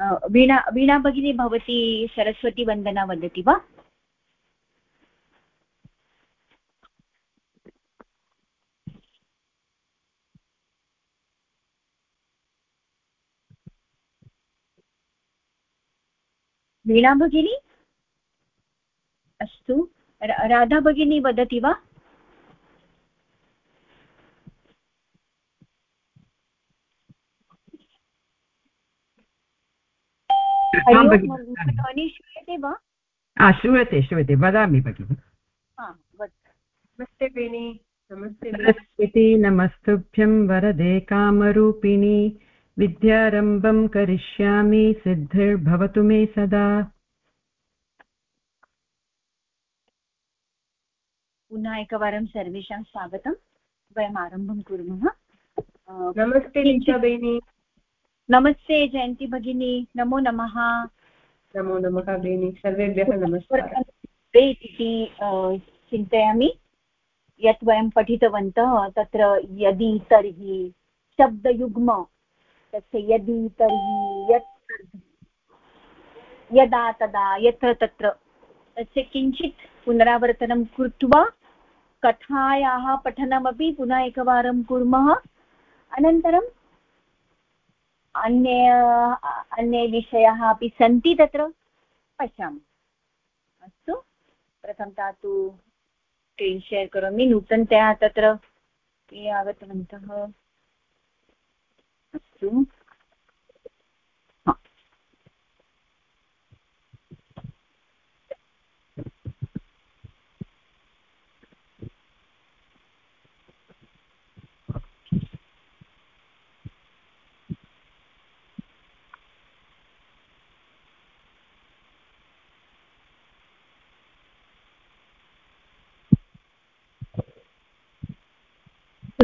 वीणा वीणा भगिनी भवती सरस्वतीवन्दना वदति वा? वीणा भगिनी? अस्तु राधा भगिनी वदति वा? ध्वनिः श्रूयते वा? श्रूयते श्रूयते वदामि भगिनि। नमस्ते बेनि नमस्ते सरस्वती नमस्तुभ्यं वरदे कामरूपिणी। विद्यारम्भं करिष्यामि सिद्धिर्भवतु मे सदा। पुनः एकवारं सर्वेषां स्वागतं वयम् आरम्भं कुर्मः नमस्ते रीचा बेनि। नमस्ते जयन्ती भगिनी नमो नमः। नमो नमः भगिनी सर्वेभ्यः नमस्कारः। इति चिन्तयामि। यत् वयं पठितवन्तः तत्र यदि तर्हि शब्दयुग्म तस्य यदि तर्हि यत् यदा तदा यत्र तत्र तस्य किञ्चित् पुनरावर्तनं कृत्वा कथायाः पठनमपि पुनः एकवारं कुर्मः। अनन्तरं अन्य, अन्ये विषयाः अपि सन्ति तत्र, पश्यामः। अस्तु प्रथमतः तु स्क्रीन् शेर् करोमि। नूतनतया तत्र ये आगतवन्तः, अस्तु।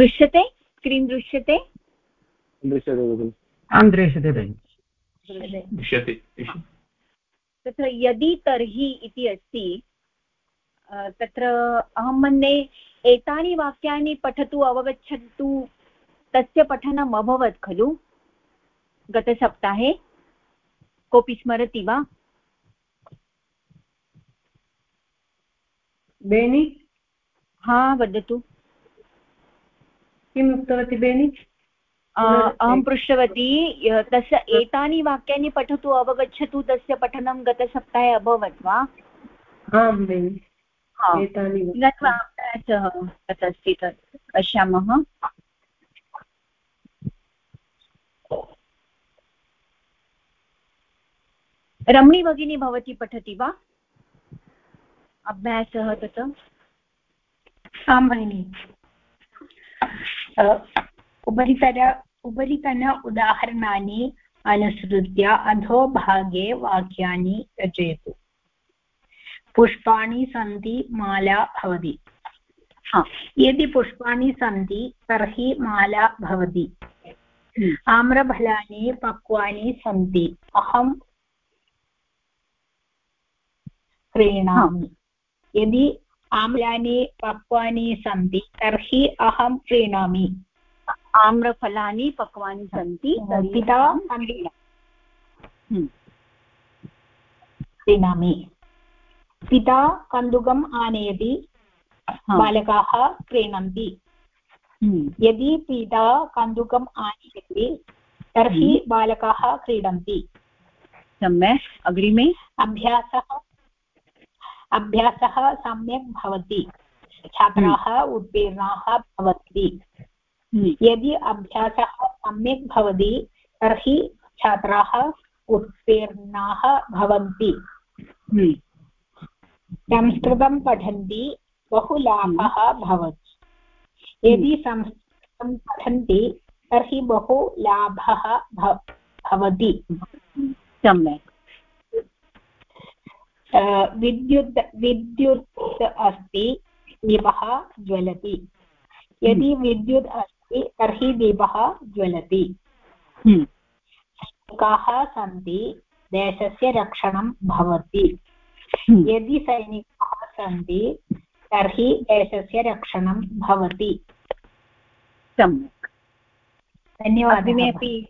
दृश्यते? स्क्रीन् दृश्यते? दृश्यते आं दृश्यते दृश्यते। तत्र यदि तर्हि इति अस्ति तत्र अहं मन्ये एतानि वाक्यानि पठतु अवगच्छन्तु तस्य पठनम् अभवत् खलु? गतसप्ताहे? कोऽपि स्मरति वा? बेनि? हा वदतु। किम् उक्तवती बेनि? अहं पृष्टवती तस्य एतानि वाक्यानि पठतु अवगच्छतु तस्य पठनं गतसप्ताहे अभवत् वा? आं बेनि। तत् अस्ति तत् पश्यामः। रमणी भगिनी भवती पठति वा? अभ्यासः तत्। आं भगिनि। उपरितर उपरितन उदाहरणानि अनुसृत्य अधोभागे वाक्यानि रचयतु पुष्पाणि सन्ति माला भवति यदि पुष्पाणि सन्ति तर्हि माला भवति। आम्रफलानि पक्वानि सन्ति अहं क्रीणामि यदि आम्लानि पक्वानि सन्ति तर्हि अहं क्रीणामि। आम्रफलानि पक्वानि सन्ति पिता क्रीणामि। पिता कन्दुकम् आनयति बालकाः क्रीणन्ति। हम्म। यदि पिता कन्दुकम् आनयति तर्हि हम्म। बालकाः क्रीडन्ति। सम्यक्। अग्रिमे? अभ्यासः अभ्यासः सम्यक् भवति। छात्राः हम्म। उत्तीर्णाः भवन्ति। हम्म। यदि अभ्यासः सम्यक् भवति तर्हि छात्राः उत्तीर्णाः भवन्ति। हम्म। संस्कृतं पठन्ति बहु लाभः भवति। यदि संस्कृतं पठन्ति तर्हि बहु लाभः भवति। सम्यक्। विद्युत् विद्युत् अस्ति दीपः ज्वलति। यदि हम्म। विद्युत् अस्ति तर्हि दीपः ज्वलति। हम्म। सैनिकाः सन्ति देशस्य रक्षणं भवति। हम्म। यदि सैनिकाः सन्ति तर्हि देशस्य रक्षणं भवति। सम्यक्। धन्यवादः अग्रिमे अपि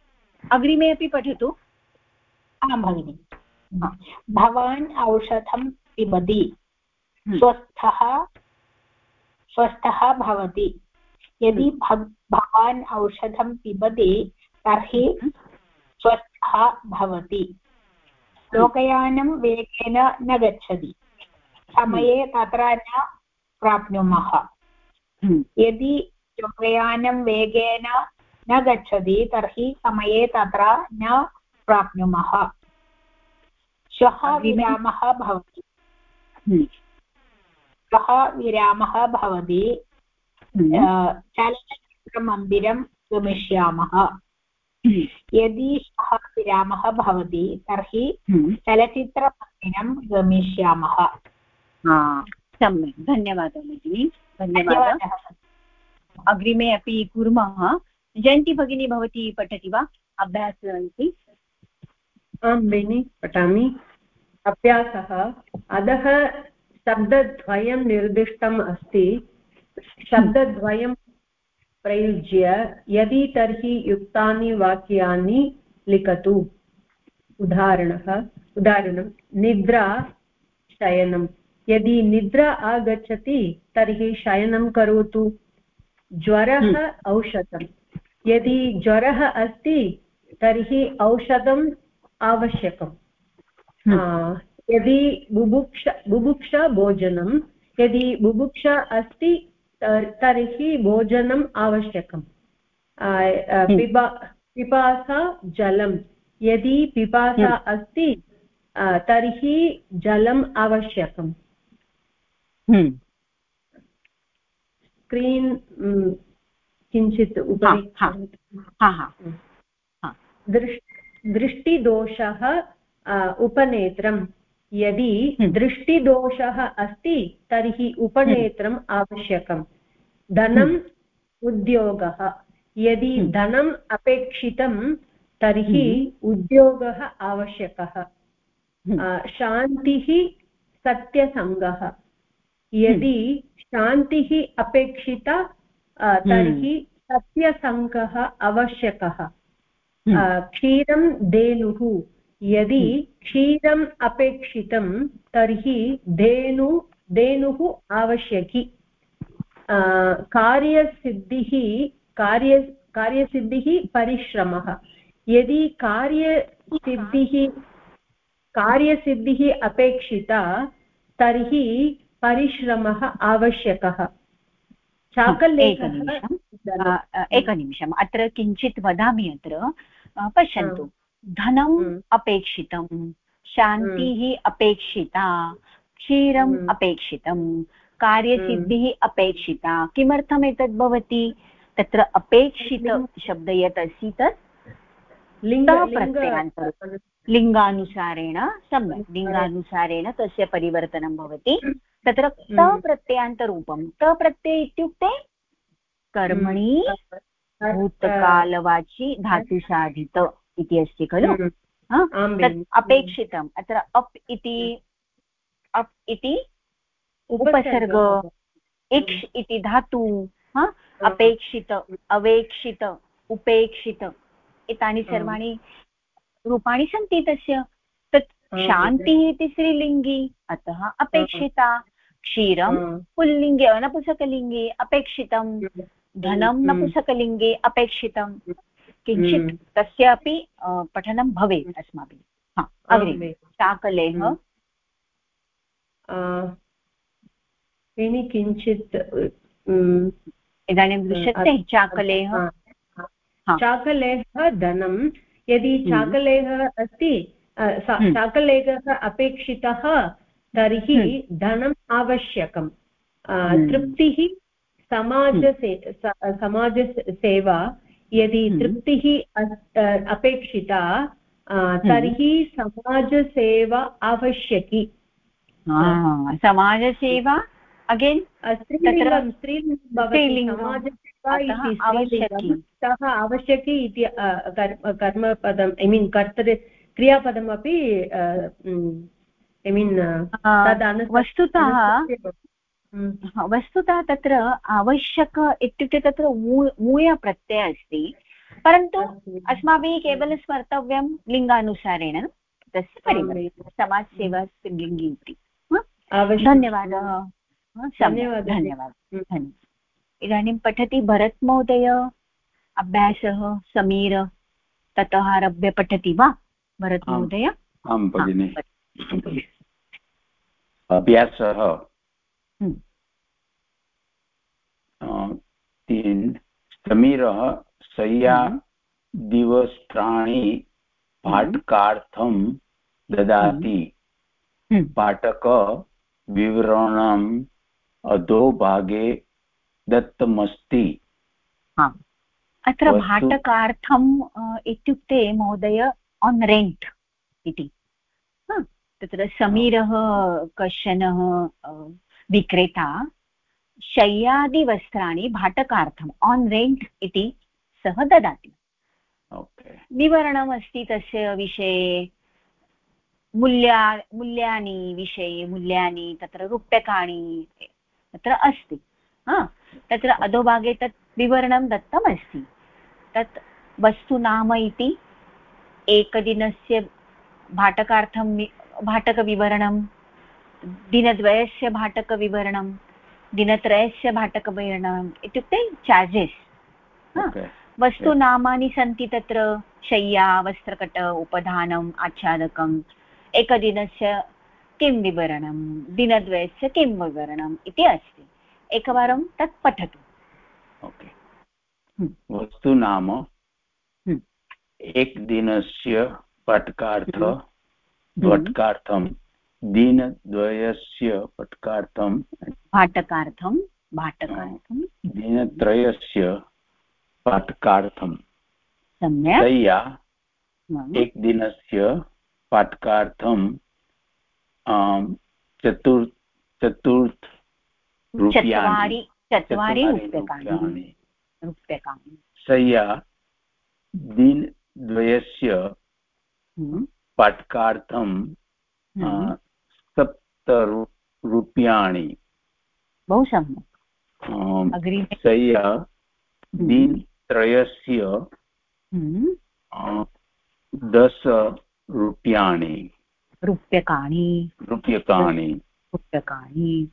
अग्रिमे अपि पठतु। आं भगिनि। भवान् औषधं पिबति। स्वस्थः स्वस्थः भवति। यदि भवान् औषधं पिबति तर्हि स्वस्थः भवति। लोकयानं वेगेन न गच्छति। समये तत्र न प्राप्नुमः। यदि लोकयानं वेगेन न गच्छति तर्हि समये तत्र न प्राप्नुमः। श्वः विरामः भवति। श्वः विरामः भवति। चलनचित्रमन्दिरं गमिष्यामः। यदि श्वः विरामः भवति तर्हि चलचित्रमन्दिरं गमिष्यामः। सम्यक्। धन्यवादः भगिनि। धन्यवादः। अग्रिमे अपि कुर्मः। जयन्ती भगिनी भवती पठति वा? अभ्यासन्ति आं बेनि पठामि। अभ्यासः अधः शब्दद्वयं निर्दिष्टम् अस्ति। शब्दद्वयं प्रयुज्य यदि तर्हि युक्तानि वाक्यानि लिखतु। उदाहरणः उदाहरणं निद्रा शयनं यदि निद्रा आगच्छति तर्हि शयनं करोतु। ज्वरः हम्म। औषधं यदि ज्वरः अस्ति तर्हि औषधम् आवश्यकम्। यदि बुभुक्ष बुभुक्षा भोजनं यदि बुभुक्षा अस्ति तर्हि भोजनम् आवश्यकम्। हम्म। पिबा पिपासा जलं यदि पिपासा हम्म। अस्ति तर्हि जलम् आवश्यकम्। स्क्रीन् किञ्चित् उपरि दृष्टिदोषः उपनेत्रं। यदि हम्म। दृष्टिदोषः अस्ति तर्हि उपनेत्रम् हम्म। आवश्यकं धनम् हम्म। उद्योगः। यदि धनम् अपेक्षितं तर्हि उद्योगः आवश्यकः। शान्तिः सत्यसङ्गः। यदि शान्तिः अपेक्षिता तर्हि सत्यसङ्गः आवश्यकः। क्षीरं धेनुः यदि क्षीरम् अपेक्षितं तर्हि धेनु धेनुः आवश्यकी। कार्यसिद्धिः कार्य कार्यसिद्धिः परिश्रमः। यदि कार्यसिद्धिः कार्यसिद्धिः अपेक्षिता तर्हि परिश्रमः आवश्यकः। चाकलेखः एकनिमिषम्। अत्र किञ्चित् वदामि अत्र। पश्यन्तु। धनम् हम्म। अपेक्षितं शान्तिः हम्म। अपेक्षिता क्षीरम् हम्म। अपेक्षितं कार्यसिद्धिः अपेक्षिता। किमर्थम् एतद् भवति? तत्र अपेक्षितशब्द यत् अस्ति तत् लिङ्गप्रत्ययान्तर लिङ्गानुसारेण सम्यक्। लिङ्गानुसारेण तस्य परिवर्तनं भवति। तत्र तप्रत्ययान्तरूपं तप्रत्यय इत्युक्ते कर्मणि भूतकालवाचि धातुसाधित इति अस्ति खलु? हम्म। तत् अपेक्षितम्। अत्र अप् इति अप् इति उपसर्ग। इक्ष् इति धातु। अपेक्षित अवेक्षित उपेक्षित। एतानि सर्वाणि रूपाणि सन्ति तस्य। तत् शान्तिः इति स्त्रीलिङ्गी अतः अपेक्षिता। क्षीरं पुल्लिङ्गे नपुसकलिङ्गे अपेक्षितं। धनं नपुसकलिङ्गे अपेक्षितं किञ्चित् हम्म। तस्यापि पठनं भवेत् अस्माभिः। अग्रे चाकलेः हम्म। किञ्चित् इदानीं दृश्यते चाकलेः चाकलेः धनं यदि हम्म। चाकलेः अस्ति चाकलेखः अपेक्षितः तर्हि धनम् आवश्यकं तृप्तिः समाजसे समाजसेवा यदि हम्म। तृप्तिः अपेक्षिता हम्म। तर्हि समाजसेवा आवश्यकी समाजसेवा अगेन् सः आवश्यकी इति कर्मपदम् ऐ मीन् कर्तरि क्रियापदमपि ऐ मीन् वस्तुतः। वस्तुतः तत्र आवश्यक इत्युक्ते तत्र मूयप्रत्ययः अस्ति। परन्तु अस्माभिः केवलं स्मर्तव्यं लिङ्गानुसारेण। तस्य परिवर्तनं। समाजसेवा स्त्रीलिङ्गि इति धन्यवादः। हा, धन्यवादः। धन्यवादः। धन्यवादः। इदानीं पठति भरत्महोदय। अभ्यासः समीर। ततः आरभ्य पठति वा भरत् आं भगिनि। अभ्यासः हम्म। तीन् समीरः शय्या हम्म। दिवस्त्राणि पाठकार्थं ददाति। हम्म। पाठक विवरणम् अधोभागे दत्तमस्ति। आम् अत्र भाटकार्थम् इत्युक्ते महोदय आन् रेण्ट् इति। तत्र समीरः कश्चनः विक्रेता शय्यादिवस्त्राणि भाटकार्थम् आन् रेण्ट् इति सः ददाति। ओके विवरणमस्ति तस्य विषये? मूल्या मूल्यानि विषये मूल्यानि तत्र रूप्यकाणि तत्र अस्ति। तत्र अधोभागे तत् विवरणं दत्तमस्ति। तत् वस्तु नाम इति एकदिनस्य भाटकार्थं भाटकविवरणं दिनद्वयस्य भाटकविवरणं दिनत्रयस्य भाटकविवरणम् इत्युक्ते चार्जेस् हा वस्तुनामानि सन्ति तत्र शय्या वस्त्रकट उपधानम् आच्छादकम् एकदिनस्य किं विवरणं दिनद्वयस्य किं विवरणम् इति अस्ति एकवारं तत् पठतु ओके हम्म। वस्तु नाम हम्म। एकदिनस्य पटकार्थ हम्म। पटकार्थं दिनद्वयस्य पटकार्थं भाटकार्थं भाटकार्थं। दिनत्रयस्य पाठकार्थं। सम्यक्। तया हम्म। एकदिनस्य पाठकार्थं चतुर् चतुर्थ चत्वारि चत्वारि रूप्यकाणि। रूप्यकाणि। सया दिनद्वयस्य पाठकार्थं सप्त रू- रूप्याणि बहु सम्यक्। सया दिनत्रयस्य हम्म, दश रूप्याणि रूप्यकाणि। रूप्यकाणि। रूप्यकाणि।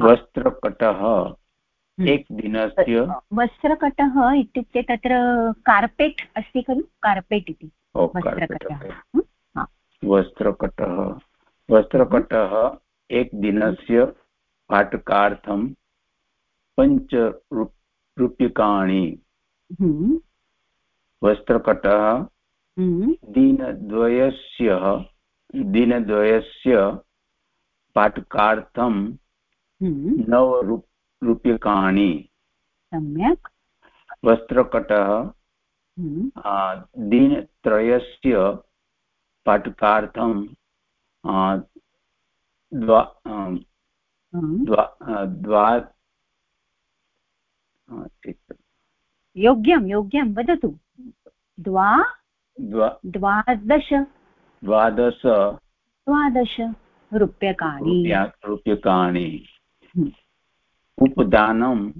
वस्त्रकटः हम्म। एकदिनस्य। वस्त्रकटः इत्युक्ते तत्र कार्पेट् अस्ति खलु? कार्पेट् इति। वस्त्रकटः? वस्त्रकटः। वस्त्रकटः एकदिनस्य पाठकार्थं पञ्च रूप्यकाणि। हम्म, वस्त्रकटः। हम्म, दिनद्वयस्य दिनद्वयस्य पाठकार्थं हम्म, नव रूप्यकाणि। सम्यक्। वस्त्रकटः। दिनत्रयस्य पाठकार्थं द्वा आम्, हम्म। द्वा चित्- योग्यं योग्यं वदतु. द्वा द्वा द्वादश द्वादश द्वादश रूप्यकाणि। रूप्यकाणि। हम्म। उपदानम्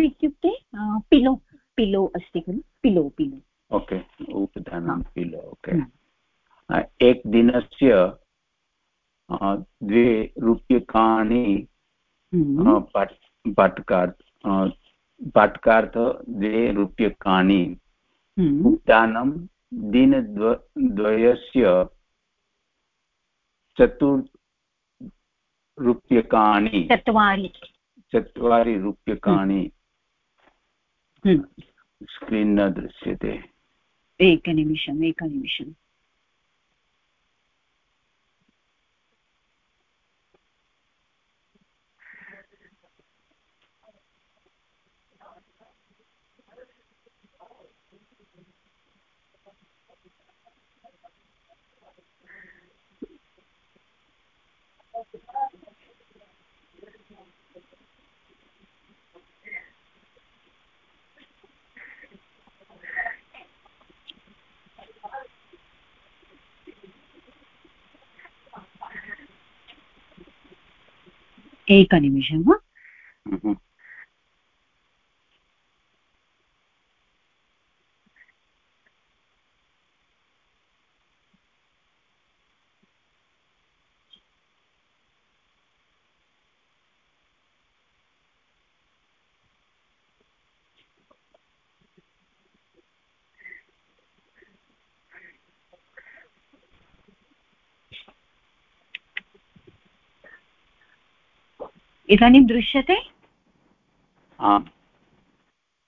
इत्युक्ते पिलो पिलो अस्ति खलु? Pillow pillow. ओके उपदानं किलो ओके। हम्म। एकदिनस्य द्वे रूप्यकाणि हम्म, आ, पाठ- पाठकार्थ पाठकार्थ द्वे रूप्यकाणि। हम्म, उपदानं दिनद्व द्वयस्य चतुर् रूप्यकाणि। चत्वारि। चत्वारि रूप्यकाणि। हम्म, स्क्रीन् न दृश्यते। एकनिमिषम् एकनिमिषम् एकनिमिषं वा? इदानीं दृश्यते? आम्।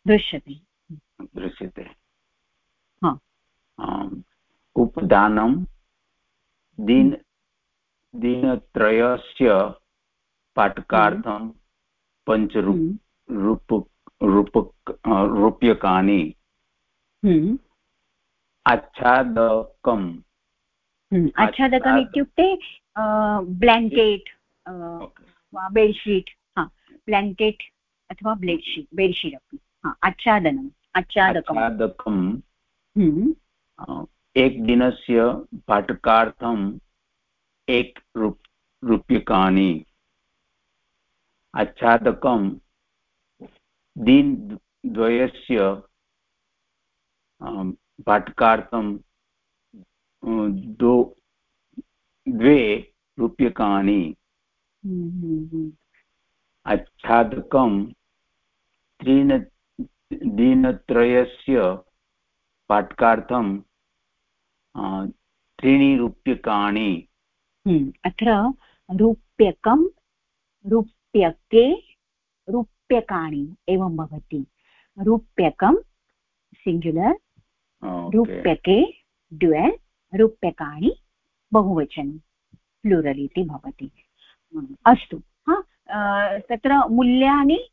दृश्यते। दृश्यते। उपदानं दिन दिनत्रयस्य पाठकार्थं पञ्चरूप हम्म, रूप रूप्यकाणि हम्म, आच्छादकम्। हम्म। आच्छादकम् इत्युक्ते ब्लाङ्केट् बेड्शीट् हा ब्लाङ्केट् अथवा बेड्शीट् बेड्शीट् अपि हा आच्छादनम् आच्छादकम्। आच्छादकं हम्म, एकदिनस्य भाटकार्थम् एक रूप रूप्यकाणि। आच्छादकं दिनद्वयस्य भाटकार्थं द्वे रूप्यकाणि। हम्म, हम्म, हम्म। आच्छादकं त्रीन दिनत्रयस्य पाठकार्थं त्रीणि रूप्यकाणि। हम्म, अत्र रूप्यकं रूप्यके रूप्यकाणि एवं भवति। रूप्यकं सिङ्ग्युलर् रूप्यके ड्युयल् रूप्यकाणि बहुवचनं प्लूरल् इति भवति। हम्म, अस्तु हा? अ, तत्र मूल्यानि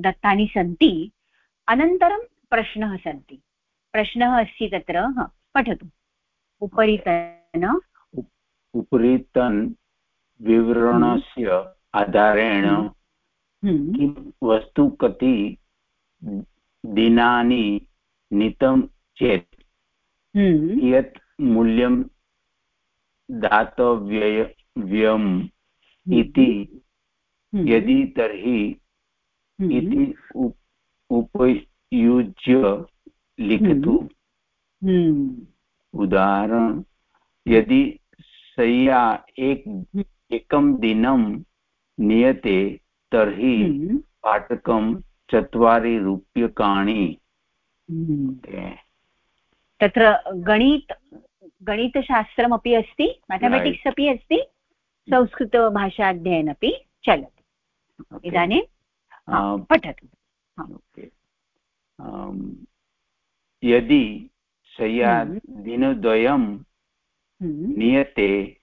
दत्तानि सन्ति अनन्तरं प्रश्नः सन्ति। प्रश्नः अस्ति तत्र पठतु। उपरितन। उपरि तन् विवरणस्य आधारेण हम्म, किं वस्तु कति दिनानि नीतं चेत्? हम्म, कियत् मूल्यं दातव्यय व्ययम् इति हम्म, यदि तर्हि हम्म, इति उपयुज्य लिखतु। हम्म, उदाहरण यदि शय्या एक एकं दिनं नीयते तर्हि हम्म, भाटकं चत्वारि रूप्यकाणि। हम्म। तत्र गणित गणितशास्त्रमपि अस्ति मेथमेटिक्स् अपि अस्ति। संस्कृतभाषाध्ययनपि चलति। इदानीं आ, पठतु। यदि शय्या हम्म। दिनद्वयं हम्म, नीयते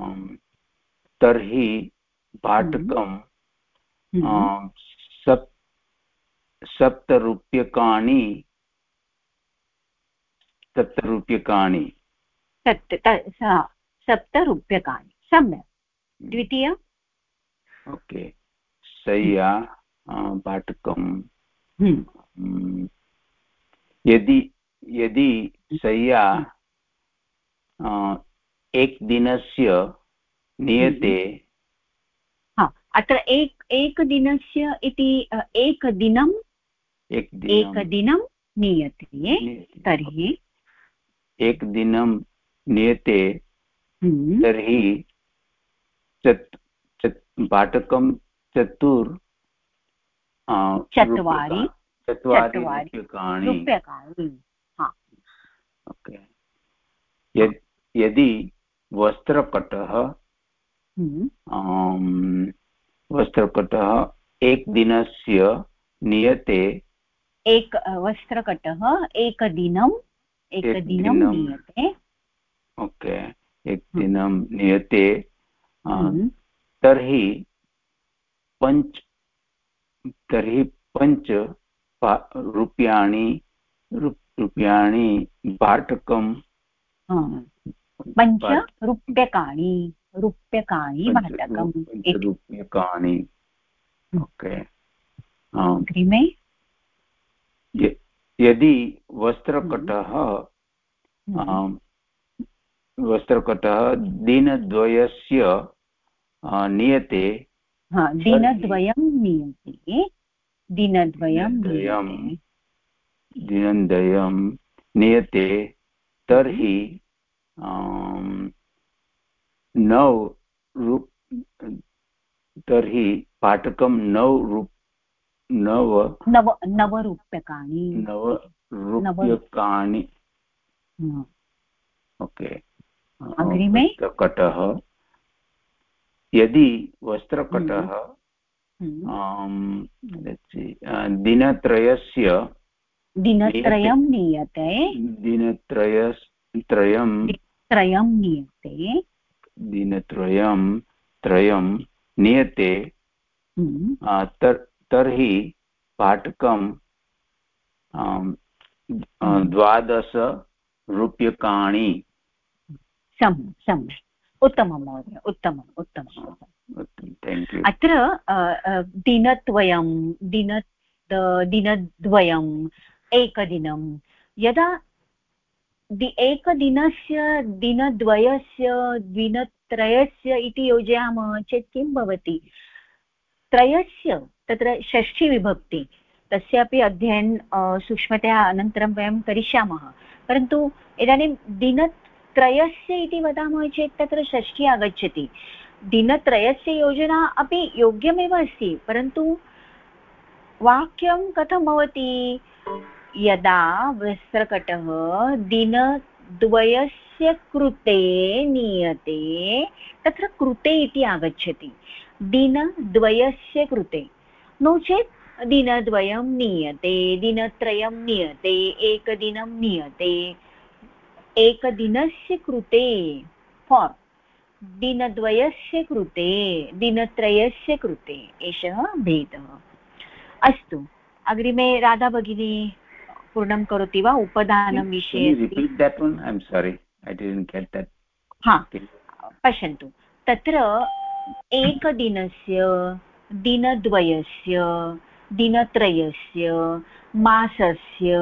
आम्, तर्हि भाटकं सप् सप्तरूप्यकाणि सप्तरूप्यकाणि। सप्त सप्तरूप्यकाणि। सम्यक्। द्वितीय ओके। शय्या भाटकं हम्म, हम्म, यदि यदि आ, एकदिनस्य नीयते हा अत्र एक एकदिनस्य इति एकदिनम् एकदिनं नीयते। तर्हि। एकदिनं नीयते हम्म, तर्हि भाटकं चतुर् चत्वारि। चत्वारि रूप्यकाणि। ओके। यदि वस्त्रकटः हम्म, आम्, एकदिनस्य नीयते। एक वस्त्रकटः एकदिनम् एकदिनं। नीयते। ओके। एकदिनं नीयते। हम्म, तर्हि पञ्च तर्हि पञ्च रूप्याणि रूप- रूप्याणि भाटकं पञ्च रूप्यकाणि रूप्यकाणि भाटकम्। इति पञ्चरूप्यकाणि ओके। अग्रिमे। यदि वस्त्रकटः हम्म, वस्त्रकटः दिनद्वयस्य नीयते दिनद्वयं नीयते दिनद्वयं दिनद्वयं नीयते तर्हि नौ रूप तर्हि पाठकं नौ रूप नव नव नवरूप्यकाणि नव रूप्यकाणि ओके अग्रिमे? कटः यदि वस्त्रकटः हम्म। अं, दिनत्रयस्य दिनत्रयं नीयते। दिनत्रय त्रयं। नीयते। दिनत्रयं त्रयं नीयते। हम्म। तर्हि भाटकं द्वादश रूप्यकाणि। सम् सम्यक् उत्तमं महोदय उत्तमम् उत्तमम्। अत्र दिनद्वयं दिन दिनद्वयम् एकदिनं यदा दि एकदिनस्य दिनद्वयस्य दिनत्रयस्य इति योजयामः चेत् किं भवति? त्रयस्य तत्र षष्ठीविभक्ति तस्यापि अध्ययन सूक्ष्मतया अनन्तरं वयं करिष्यामः। परन्तु इदानीं दिनत्रयस्य इति वदामः चेत् तत्र षष्ठी आगच्छति। दिनत्रयस्य योजना अपि योग्यमेव अस्ति, परन्तु वाक्यं कथं भवति? यदा वस्त्रकटः दिनद्वयस्य कृते नीयते, तत्र कृते इति आगच्छति। दिनद्वयस्य कृते। नो चेत् दिनद्वयं नीयते, दिनत्रयं नीयते, एकदिनं नीयते। एकदिनस्य कृते। फार् दिनद्वयस्य कृते दिनत्रयस्य कृते। एषः भेदः। अस्तु अग्रिमे राधा भगिनी पूर्णं करोति वा? उपदानं विषये हा पश्यन्तु। तत्र एकदिनस्य दिनद्वयस्य दिनत्रयस्य मासस्य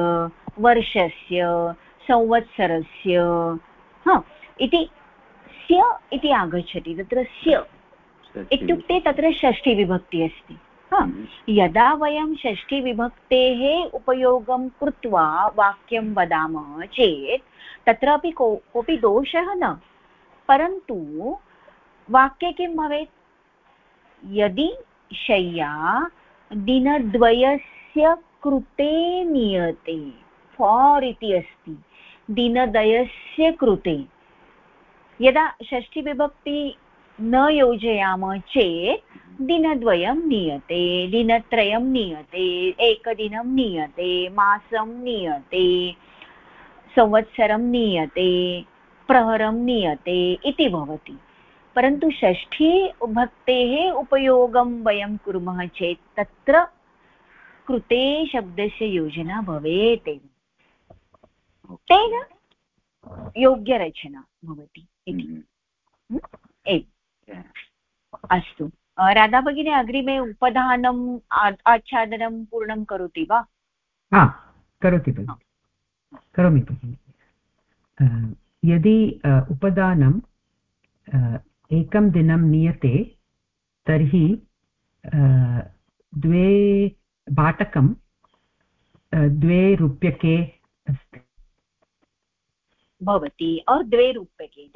वर्षस्य संवत्सरस्य। हा इति स्य इति आगच्छति तत्र स्य इत्युक्ते तत्र षष्ठीविभक्तिः अस्ति। यदा वयं षष्ठीविभक्तेः उपयोगं कृत्वा वाक्यं वदामः चेत् तत्रापि को कोऽपि दोषः न। परन्तु वाक्ये किं भवेत्? यदि शय्या दिनद्वयस्य कृते नीयते फार् इति अस्ति। दिनद्वयस्य कृते। यदा षष्ठीविभक्ति न योजयामः चेत् दिनद्वयं नीयते, दिनत्रयं नीयते, एकदिनं नीयते, मासं नीयते, संवत्सरं नीयते, प्रहरं नीयते इति भवति। परन्तु षष्ठी भक्तेः उपयोगं वयं कुर्मः चेत् तत्र कृते शब्दस्य योजना भवेत्। एव तेन योग्यरचना भवति इति। हम्म। एवम् अस्तु। राधा भगिनी अग्रिमे उपधानम् आच्छादनं पूर्णं करोति वा? हा करोति भगिनि। करोमि भगिनि। यदि उपदानं एकं दिनं नीयते तर्हि द्वे भाटकं द्वे रूप्यके अस्ति। भवति और् द्वे रूप्यके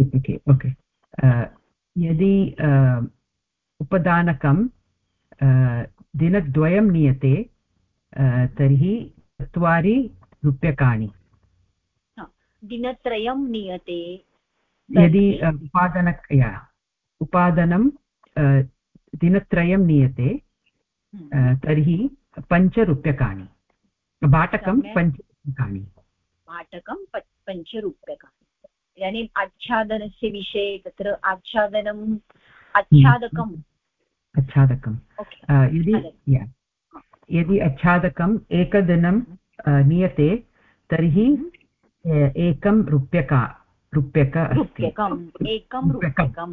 रूप्यके ओके यदि उपदानकं दिनद्वयं नीयते तर्हि चत्वारि रूप्यकाणि। दिनत्रयं नीयते यदि उपादन उपादनं दिनत्रयं नीयते हम्म। तर्हि पञ्चरूप्यकाणि। भाटकं पञ्चरूप्यकाणि। भाटकं पञ्चरूप्यकाणि। इदानीम् आच्छादनस्य विषये तत्र आच्छादनम् आच्छादकम्। आच्छादकं यदि यदि आच्छादकम् एकदिनं नीयते तर्हि हम्म। एकं रूप्यका रूप्यक रूप्यकम् एकं रूप्यकं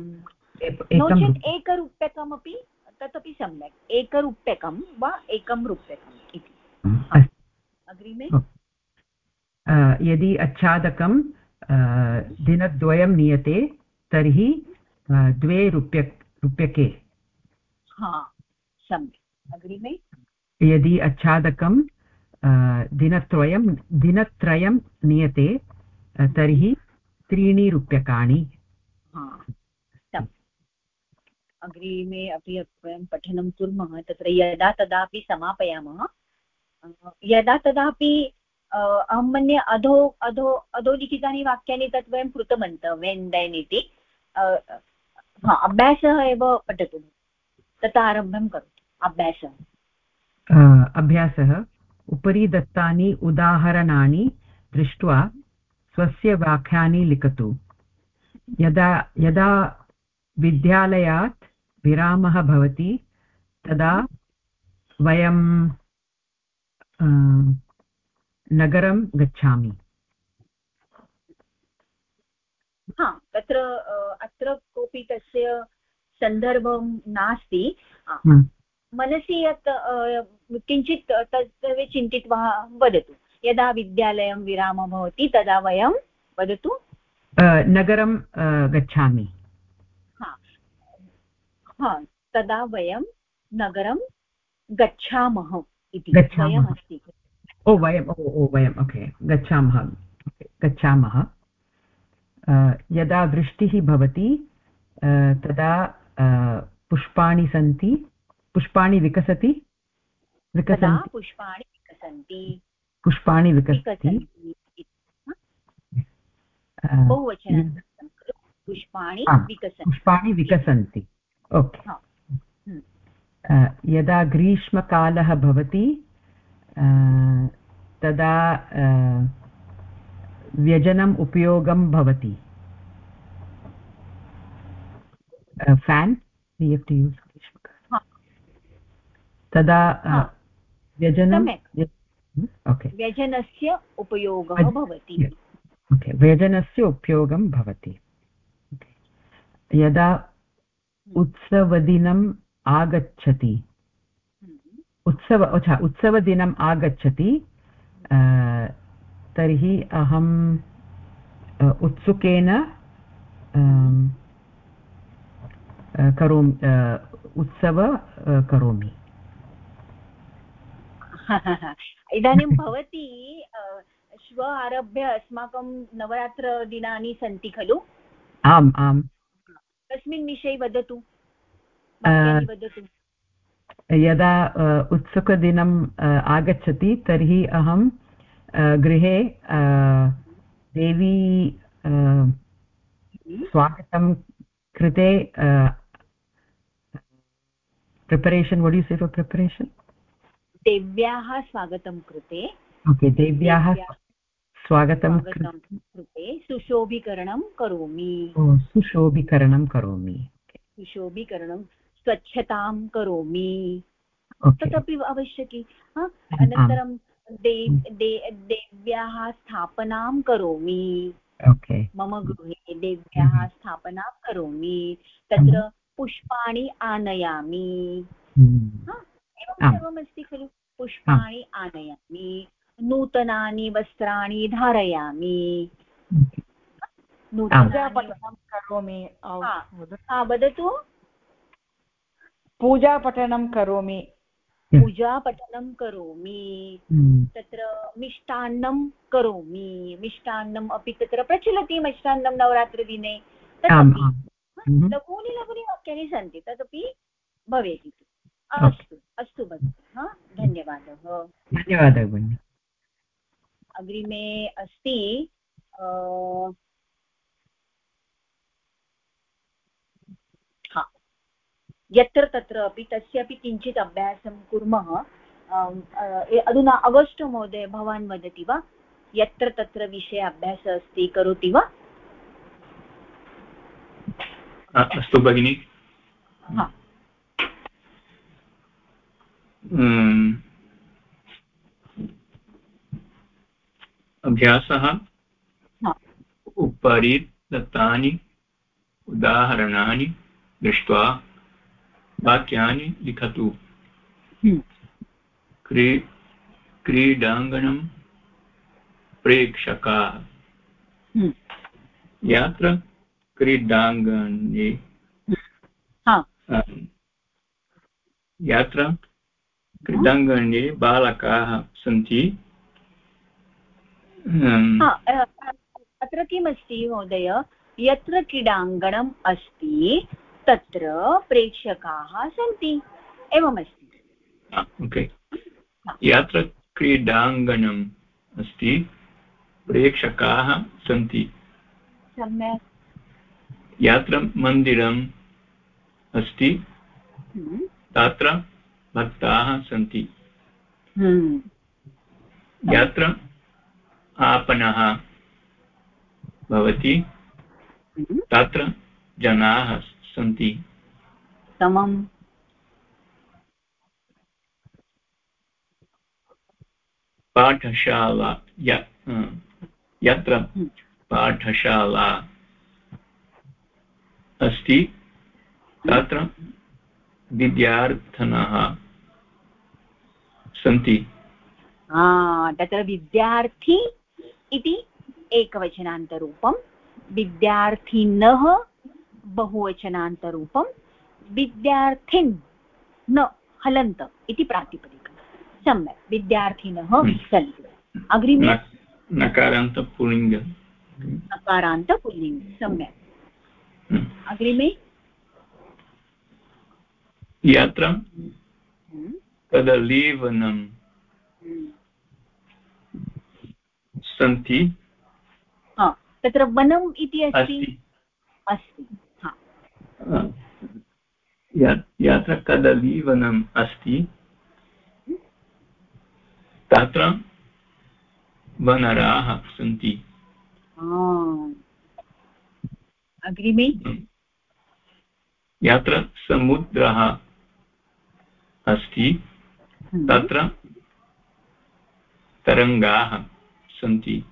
नो चेत् एकरूप्यकमपि तदपि सम्यक्। एकरूप्यकं वा एकं रूप्यकम् इति। अग्रिमे। यदि आच्छादकं दिनद्वयं नीयते तर्हि द्वे रूप्य रूप्यके। यदि आच्छादकं दिनत्रयं दिनत्रयं नीयते तर्हि त्रीणि रूप्यकाणि। अग्रिमे अपि वयं पठनं कुर्मः तत्र यदा तदापि समापयामः। यदा तदापि अहं मन्ये अधो अधो अधो लिखितानि वाक्यानि तत् वयं कृतवन्तः वेन् देन् इति। हा, अभ्यासः एव पठतु। तथा आरम्भं करोतु, अभ्यासः। अभ्यासः। उपरि दत्तानि उदाहरणानि दृष्ट्वा स्वस्य वाक्यानि लिखतु। यदा यदा विद्यालयात् विरामः भवति, तदा वयं नगरं गच्छामि। हा तत्र अत्र कोऽपि तस्य सन्दर्भं नास्ति। मनसि यत् किञ्चित् तत् चिन्तित्वा वदतु। यदा विद्यालयं विरामः भवति तदा वयं वदतु। नगरं गच्छामि। हा तदा वयं नगरं गच्छामः इति। गच्छामः। वयमस्ति। ओ वयम् ओ ओ वयम् ओके गच्छामः गच्छामः। यदा वृष्टिः भवति तदा पुष्पाणि सन्ति पुष्पाणि विकसति विकसन्ति। पुष्पाणि विकसन्ति। पुष्पाणि खलु। पुष्पाणि विकसन्ति। ओके। यदा ग्रीष्मकालः भवति तदा व्यजनम् उपयोगं भवति। फेन्। तदा व्यजनं ओके व्यजनस्य उपयोगः भवति। ओके व्यजनस्य उपयोगं भवति। यदा उत्सवदिनम् आगच्छति हम्म। उत्सव अच्छा उत्सवदिनम् आगच्छति तर्हि अहम् उत्सुकेन करोमि उत्सव करोमि। इदानीं भवती श्व आरभ्य अस्माकं नवरात्रदिनानि सन्ति खलु? आम् आम्। तस्मिन् विषये वदतु। वदतु। यदा उत्सुकदिनम् आगच्छति तर्हि अहं गृहे देवी स्वागतं कृते प्रिपरेशन् वड् यु से फर् प्रिपरेशन् देव्याः स्वागतं कृते। ओके देव्याः स्वागतं कृते। सुशोभीकरणं करोमि। सुशोभीकरणं करोमि। सुशोभीकरणं स्वच्छतां करोमि। तदपि आवश्यकी। हा? आम्। अनन्तरं देव दे देव्याः स्थापनां करोमि। ओके मम गृहे देव्याः स्थापनां करोमि। तत्र पुष्पाणि आनयामि। हम्म। एवं सर्वमस्ति खलु? पुष्पाणि आनयामि। नूतनानि वस्त्राणि धारयामि। नूतनानि करोमि। वदतु। पूजापठनं करोमि। पूजापठनं करोमि हम्म। तत्र मिष्टान्नं करोमि। मिष्टान्नम् अपि तत्र प्रचलति मिष्टान्नं नवरात्रदिने। हम्म। लघूनि लघूनि वाक्यानि सन्ति तदपि भवेत् इति। अस्तु। अस्तु भगिनि। हा धन्यवादः। धन्यवादः भगिनि। अग्रिमे अस्ति अ, हा यत्र तत्र अपि तस्यापि किञ्चित् अभ्यासं कुर्मः। अ, अधुना अगस्ट् महोदय भवान् वदति वा? यत्र तत्र विषये अभ्यासः अस्ति करोति वा? अस्तु भगिनि। अभ्यासः? उपरि दत्तानि उदाहरणानि दृष्ट्वा वाक्यानि लिखतु। हम्म, क्री क्रीडाङ्गणं प्रेक्षकाः। हम्म, यत्र क्रीडाङ्गणे। हा। यत्र क्रीडाङ्गणे बालकाः सन्ति। हा अत्र किमस्ति महोदय? यत्र क्रीडाङ्गणम् अस्ति तत्र प्रेक्षकाः सन्ति। एवमस्ति। ओके। यत्र क्रीडाङ्गणम् अस्ति। प्रेक्षकाः सन्ति। सम्यक्। यत्र मन्दिरं अस्ति। हम्म, तत्र भक्ताः सन्ति। हम्म, यत्र आपणः भवति। हम्म, तत्र जनाः सन्ति। समम् पाठशाला य- यत्र हम्म। पाठशाला अस्ति तत्र विद्यार्थिनः सन्ति। तत्र विद्यार्थी इति एकवचनान्तरूपं। विद्यार्थिनः बहुवचनान्तरूपं विद्यार्थिन् न हलन्त इति प्रातिपदिकं। सम्यक् विद्यार्थिनः। सन्ति अग्रिमे नकारान्त पुल्लिङ्ग सम्यक्। अग्रिमे यत्र हम्म। सन्ति। तत्र वनम् इति अस्ति। अस्ति। यत्र कदलीवनम् अस्ति। तत्र वनराः सन्ति। अग्रिमे। यत्र समुद्रः अस्ति। हम्म, तत्र तरङ्गाः सन्ति।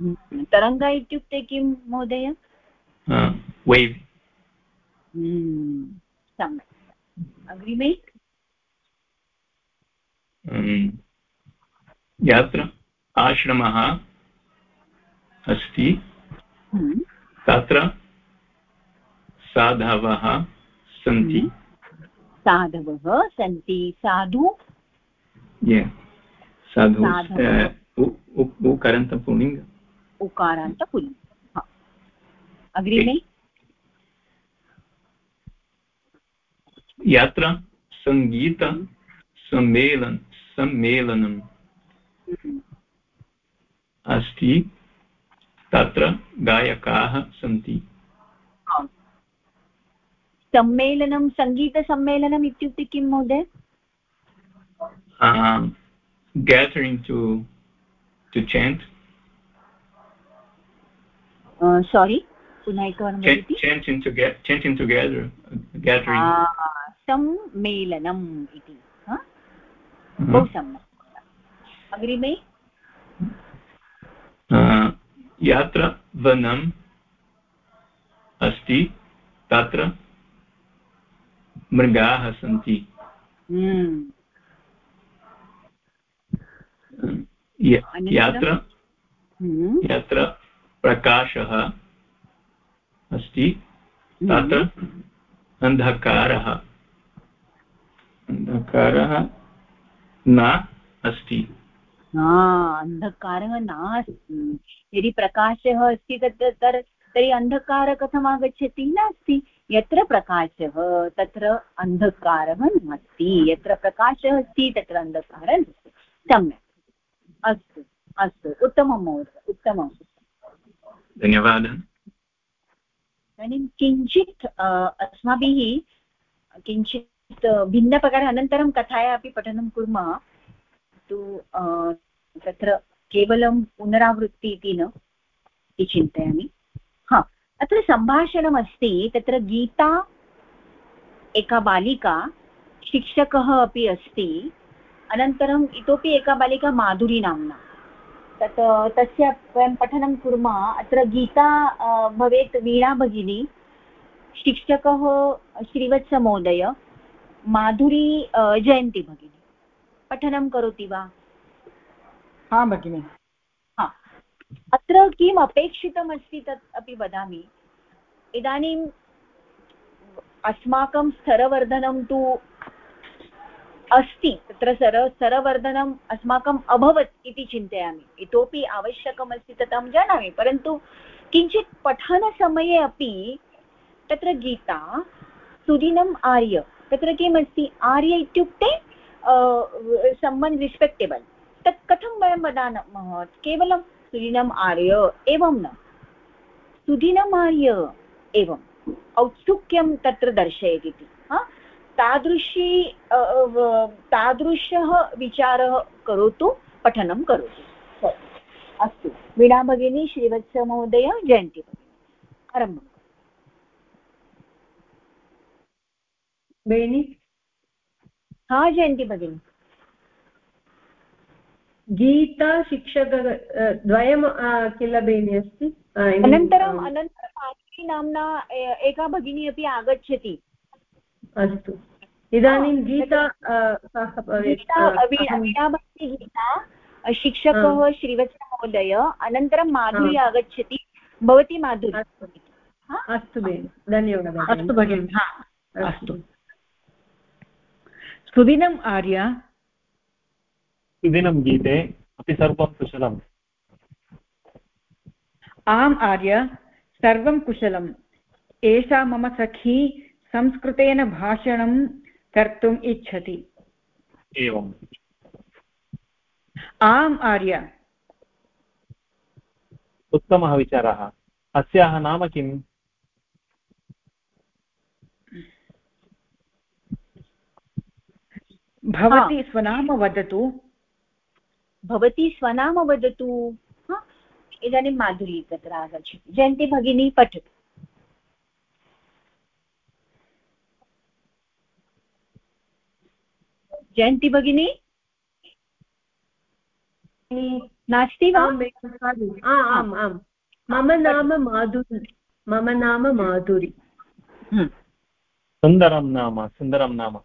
हम्म। तरङ्ग इत्युक्ते किं महोदय? वैव् सम्यक् अग्रिमे यत्र आश्रमः अस्ति। हम्म, तत्र साधवः सन्ति। साधवः सन्ति। साधु? साधु साधवः। उकरन्तपुलिङ्ग उकारान्त पुल्लिङ्ग। अग्रिमे यत्र सङ्गीतसम्मेलन सम्मेलनम्। हम्म, अस्ति। तत्र गायकाः सन्ति। सम्मेलनं सङ्गीतसम्मेलनम् इत्युक्ते किं महोदय? गेदरिङ्ग् टु टु चेण्ट् सारी पुनः एकवारं chanting together gathering आ, सम्मेलनम् इति हा? बहु सम्यक्। अग्रिमे? यत्र वनम् अस्ति तत्र मृगाः सन्ति। हम्म? यत्र हम्म, यत्र प्रकाशः अस्ति तत्र अन्धकारः। अन्धकारः न अस्ति। अन्धकारः नास्ति यदि प्रकाशः अस्ति तत्र तर् तर्हि अन्धकारः कथम् आगच्छति? नास्ति। यत्र प्रकाशः तत्र अन्धकारः नास्ति। यत्र प्रकाशः अस्ति तत्र अन्धकारः नास्ति। सम्यक्। अस्तु अस्तु। उत्तमं महोदय उत्तमम्। धन्यवादः। इदानीं किञ्चित् अस्माभिः किञ्चित् भिन्नप्रकार अनन्तरं कथाया अपि पठनं कुर्मः। तु तत्र केवलं पुनरावृत्ति इति न, इति चिन्तयामि। हा, अत्र सम्भाषणमस्ति, तत्र गीता, एका बालिका, शिक्षकः अपि अस्ति। अनन्तरम् इतोपि एका बालिका माधुरी नाम्ना। तत्, तस्य वयं पठनं कुर्मः। अत्र गीता भवेत् वीणा भगिनी, शिक्षकः श्रीवत्समहोदय माधुरी जयन्ती भगिनी। पठनं करोति वा? हा भगिनि। हा। अत्र किम् अपेक्षितमस्ति तत् अपि वदामि। इदानीम् अस्माकं स्तरवर्धनं तु अस्ति। तत्र स्तर स्तरवर्धनम् अस्माकम् अभवत् इति चिन्तयामि। इतोपि आवश्यकमस्ति तत् अहं जानामि। परन्तु किञ्चित् पठनसमये अपि तत्र गीता सुदिनम् आर्य। तत्र किमस्ति आर्य इत्युक्ते सम्बन् रिस्पेक्टेबल्। तत् कथं वयं वदामः केवलं सुदिनम् आर्य, एवं न? सुदिनम् आर्य एवम् औत्सुक्यं तत्र दर्शयति इति। तादृशी तादृशः विचारः करोतु, पठनं करोतु। अस्तु। वीणा भगिनी, श्रीवत्समहोदय, जयन्ति आरम्भम्। बेनि हा जयन्ति भगिनी गीता शिक्षक द्वयं किल बेनि अस्ति? अनन्तरम् अनन्तरम् आदिति नाम्ना एका भगिनी अपि आगच्छति। अस्तु। इदानीं गीता वीणा भगिनी गीता शिक्षकः श्रीवत्समहोदय। अनन्तरं माधुरी आगच्छति। भवती माधुरी। अस्तु। बेनि धन्यवादः अस्तु भगिनि अस्तु। सुदिनम् आर्य। सुदिनं गीते अपि सर्वं कुशलम्। आम् आर्य सर्वं कुशलम्। एषा मम सखी संस्कृतेन भाषणं कर्तुम् इच्छति। एवम्। आम् आर्य। उत्तमः विचारः। अस्याः नाम किम्? भवती स्वनाम वदतु। भवती स्वनाम वदतु। इदानीं माधुरी तत्र आगच्छति। जयन्ती भगिनी पठतु। जयन्ती भगिनी? नास्ति वा? आम् आम् मम नाम माधुरी। मम नाम माधुरी। हम्म। सुन्दरं नाम सुन्दरं नाम।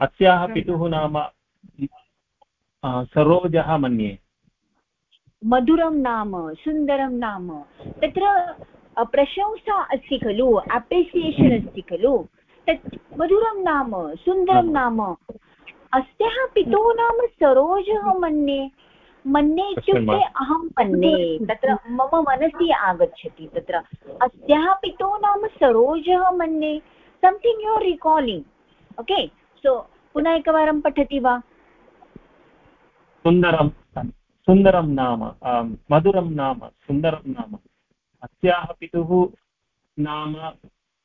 अस्याः पितुः नाम सरोजः मन्ये। मधुरं नाम सुन्दरं नाम। तत्र प्रशंसा अस्ति खलु अप्रिसियेशन् अस्ति खलु। तत् मधुरं नाम सुन्दरं नाम। अस्याः पितुः नाम सरोजः मन्ये। मन्ये इत्युक्ते अहं मन्ये। तत्र मम मनसि आगच्छति तत्र। अस्याः पितुः नाम सरोजः मन्ये। संथिङ्ग् यु आर् रिकालिङ्ग् ओके सो पुनः एकवारं पठति वा? सुन्दरं सुन्दरं नाम मधुरं नाम सुन्दरं नाम। अस्याः पितुः नाम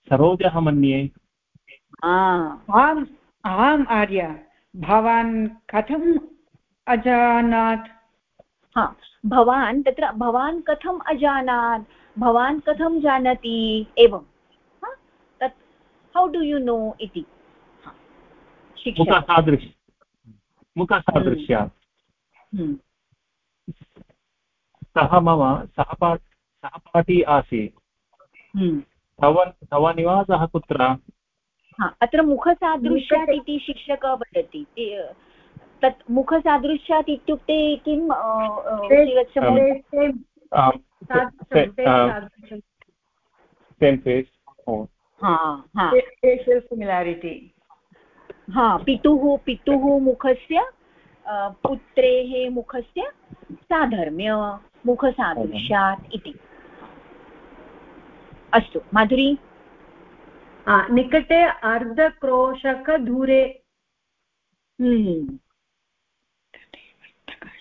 सरोजः मन्ये। आम् आम् आर्य। भवान् कथम् अजानात्? हा भवान् तत्र भवान् कथम् अजानात्? भवान् कथं जानाति? एवं। तत् हौ डु यु नो इति? मुखसादृश मुखसादृश्यात् हम्म। हम्म। सः मम सहपा सहपाठी आसीत्। हम्म। तव तव निवासः कुत्र? अत्र मुखसादृश्यात् इति शिक्षकः वदति। तत् मुखसादृश्यात् इत्युक्ते किं सिमिलारिटि हा पितुः पितुः मुखस्य पुत्रेः मुखस्य साधर्म्य मुखसादृश्यात् इति। अस्तु माधुरी। निकटे अर्धक्रोशकदूरे हम्म।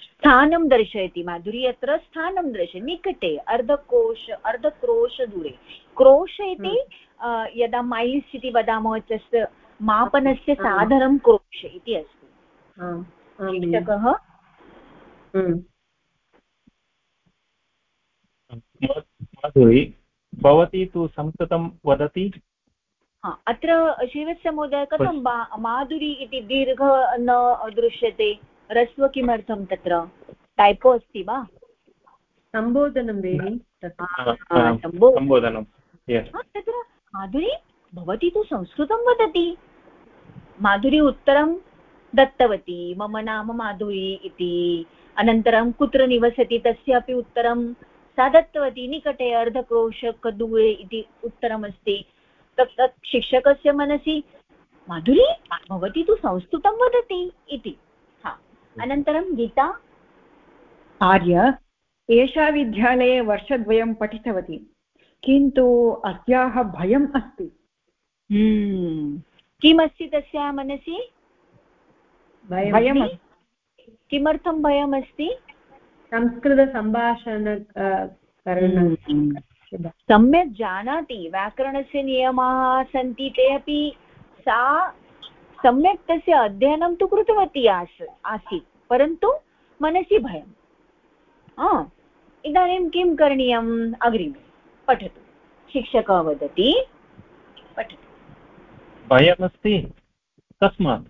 स्थानं दर्शयति माधुरी अत्र स्थानं दर्शयति। निकटे अर्धकोश अर्धक्रोशदूरे क्रोश इति हम्म। यदा मैल्स् इति वदामः तस्य मापनस्य साधनं क्रोश इति अस्ति। शिक्षकः? हम्म। माधुरी भवती तु संस्कृतं वदति? अत्र श्रीवत्समहोदय कथं माधुरी इति दीर्घ न दृश्यते? ह्रस्व किमर्थं तत्र? टैपो अस्ति वा? सम्बोधनं बेनि सम्बोधनं। तत्र माधुरी भवती तु संस्कृतं वदति। माधुरी उत्तरं दत्तवती मम नाम माधुरी इति। अनन्तरं कुत्र निवसति तस्य अपि उत्तरं सा दत्तवती निकटे अर्धक्रोशकदूरे इति उत्तरमस्ति। तत् तत् शिक्षकस्य मनसि माधुरी भवती तु संस्कृतं वदति इति। हा। अनन्तरं गीता। आर्य एषा विद्यालये वर्षद्वयं पठितवती किन्तु अस्याः भयम् अस्ति। हम्म। किमस्ति तस्याः मनसि? भयम् किमर्थं भयमस्ति संस्कृतसम्भाषण सम्यक् जानाति। व्याकरणस्य नियमाः सन्ति ते अपि सा सम्यक् तस्य अध्ययनं तु कृतवती आस् आसीत् परन्तु मनसि भयम्। इदानीं किं करणीयम्? अग्रिमे पठतु। शिक्षकः वदति पठतु। भयमस्ति? कस्मात्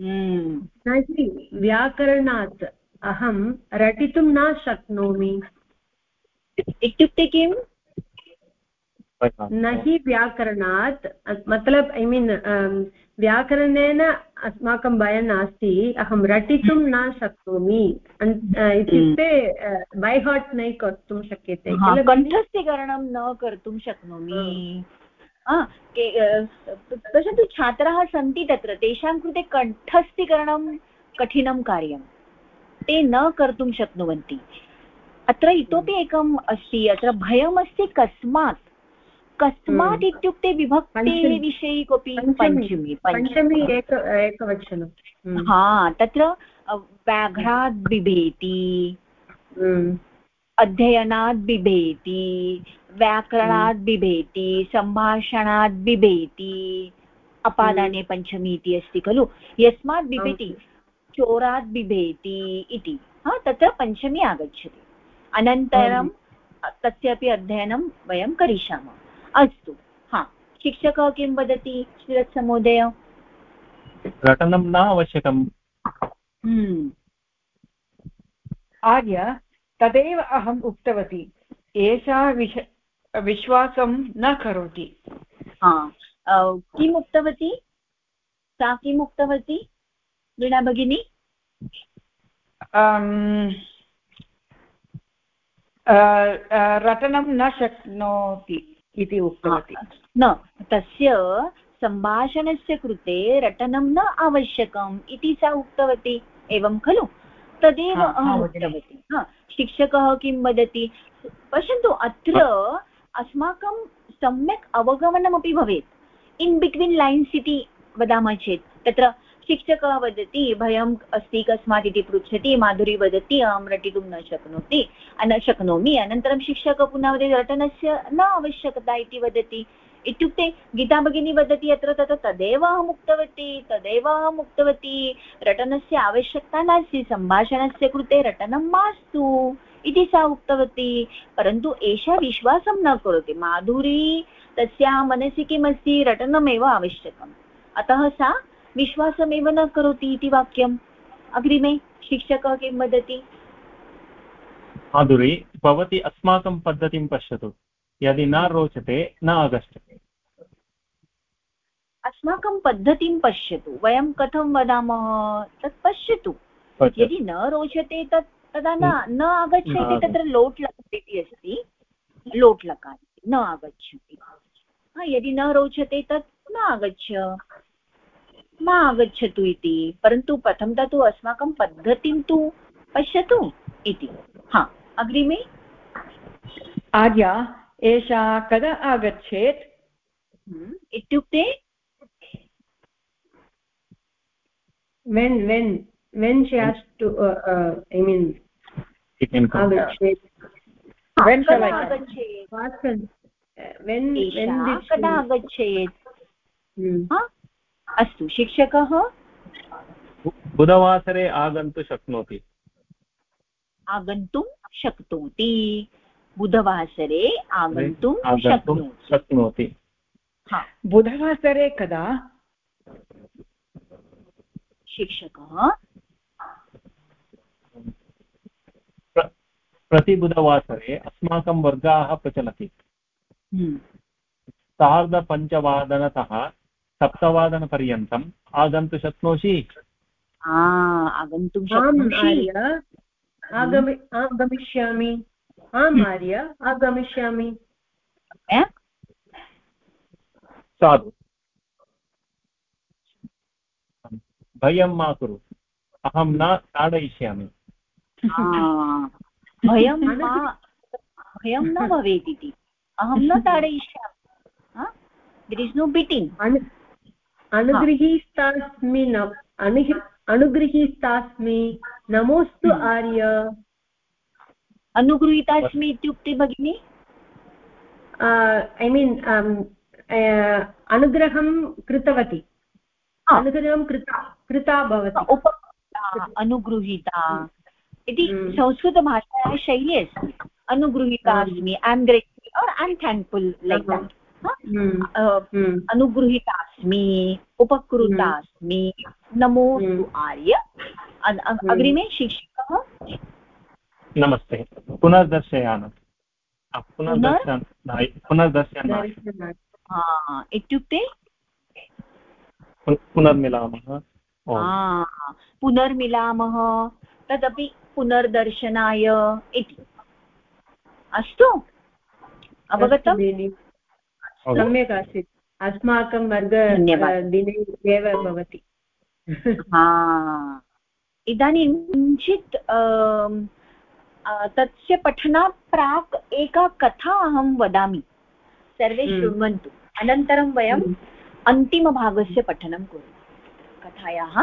हम्म। व्याकरणात् अहं रटितुं न शक्नोमि। इत्युक्ते किम्? न हि व्याकरणात् मतलब ऐ मीन् व्याकरणेन अस्माकं भयं नास्ति अहं रटितुं न शक्नोमि। इत्युक्ते बै हार्ट् न कर्तुं शक्यते। कण्ठस्थीकरणं न कर्तुं शक्नोमि। पश्यन्तु छात्राः सन्ति तत्र तेषां कृते कण्ठस्थीकरणं कठिनं कार्यं। ते न कर्तुं शक्नुवन्ति। अत्र इतोपि एकम् अस्ति अत्र भयमस्ति कस्मात्। कस्मात् हम्म। इत्युक्ते विभक्तेः विषये कोऽपि पञ्चमी। पञ्चमी एक एकवचनं। हम्म। हा तत्र व्याघ्रात् बिभेति। हम्म। अध्ययनात् बिभेति। व्याकरणात् बिभेति सम्भाषणात् बिभेति अपादाने पञ्चमी इति अस्ति खलु? यस्मात् बिभेति चोरात् बिभेति इति। हा तत्र पञ्चमी आगच्छति। अनन्तरं तस्यापि अध्ययनं वयं करिष्यामः। अस्तु। हा शिक्षकः किं वदति श्रीरत्समहोदय रटनं न आवश्यकम्। हम्म। आर्य तदेव अहम् उक्तवती। एषा विश विश्वासं न करोति। किम् उक्तवती? सा किम् उक्तवती? वीणा भगिनी? रटनं न शक्नोति इति उक्तवती। न तस्य सम्भाषणस्य कृते रटनं न आवश्यकम् इति सा उक्तवती। एवं खलु? तदेव अहम् उक्तवती। शिक्षकः किं वदति? पश्यन्तु अत्र अस्माकं सम्यक् अवगमनमपि भवेत्। इन् बिट्वीन् लैन्स् इति वदामः चेत्, तत्र शिक्षकः वदति, भयम् अस्ति, कस्मात् इति पृच्छति, माधुरी वदति, अहं रटितुं न शक्नोति न शक्नोमि। अनन्तरं शिक्षकः पुनः वदति, रटनस्य न आवश्यकता इति वदति। इत्युक्ते गीता भगिनी वदति अत्र, तत्र तदेव अहम् उक्तवती, तदेव अहम् उक्तवती, रटनस्य आवश्यकता नास्ति, सम्भाषणस्य कृते रटनं मास्तु। इति सा उक्तवती। परन्तु एषा विश्वासं न करोति। माधुरी तस्याः मनसि किमस्ति? रटनमेव आवश्यकम्। अतः सा विश्वासमेव न करोति इति वाक्यम्। अग्रिमे शिक्षकः किं वदति? माधुरी भवती अस्माकं पद्धतिं पश्यतु। यदि न रोचते न आगच्छति। अस्माकं पद्धतिं पश्यतु। वयं कथं वदामः? तत् पश्यतु। यदि न रोचते तत् तदा न न आगच्छति तत्र लोट् लकार इति अस्ति। लोट् लकार न आगच्छति। यदि न रोचते तत् न आगच्छ। मा आगच्छतु इति। परन्तु प्रथमतः तु अस्माकं पद्धतिं तु पश्यतु इति। हा अग्रिमे? आर्या एषा कदा आगच्छेत्? हम्म, इत्युक्ते? When when? When she has to uh, uh, i mean agachet when shall i when when did kada agachet hmm अस्तु शिक्षकः बुधवासरे आगन्तुं शक्नोति आगन्तुं शक्नोति बुधवासरे आगन्तुं शक्नोति बुधवासरे कदा शिक्षकः प्रतिबुधवासरे अस्माकं वर्गाः प्रचलति। हम्म। सार्धपञ्चवादनतः सप्तवादनपर्यन्तम् आगन्तुं शक्नोषि? आगन्तुं आगमिष्यामि। आम् आर्य आगमिष्यामि। साधु। भयं मा कुरु। अहं न ताडयिष्यामि भयं भयं न भवेत् इति। अहं न ताडयिष्यामि। दिर् इस् नो बिटिङ्ग् अनुगृहीतास्मि न अनुगृहीतास्मि नमोस्तु हम्म। आर्य। अनुगृहीतास्मि इत्युक्ते भगिनि? ऐ मीन् अनुग्रहं कृतवती। अनुग्रहं कृता कृता भवति। अनुगृहीता। इति हम्म। संस्कृतभाषायाः शैली अस्ति अनुगृहीता हम्म। अस्मि I am grateful or I am thankful like that hmm, hmm, अनुगृहीता अस्मि उपकृता हम्म। अस्मि नमोस्तु हम्म। आर्य अग्रिमे शिक्षकः? नमस्ते पुनर्दर्शयामि। पुनर्दर्शयामि हा, इत्युक्ते? पुनर्मिलामः। पुनर्मिलामः। तदपि पुनर्दर्शनाय इति। अस्तु? अवगतम् सम्यक् आसीत्। अस्माकं वर्ग दिने एव भवति। इदानीं किञ्चित् तस्य पठनात् प्राक् एका कथा अहं वदामि। सर्वे हम्म। शृण्वन्तु। अनन्तरं वयम् हम्म। अन्तिमभागस्य पठनं कुर्मः। कथायाः।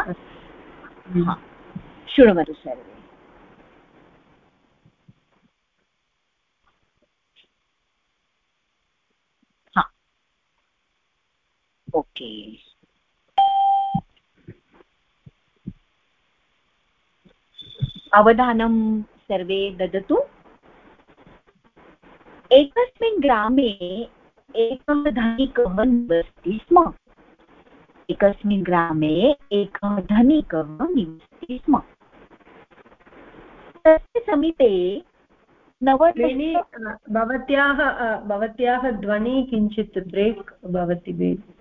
शृण्वन्तु सर्वे। ओके अवधानं सर्वे ददतु। एकस्मिन् ग्रामे एकः धनिकः निवसति स्म। एकस्मिन् ग्रामे एकः धनिकः निवसति स्म। तस्य समीपे भवत्याः भवत्याः ध्वनिः किञ्चित् ब्रेक् भवति बेनि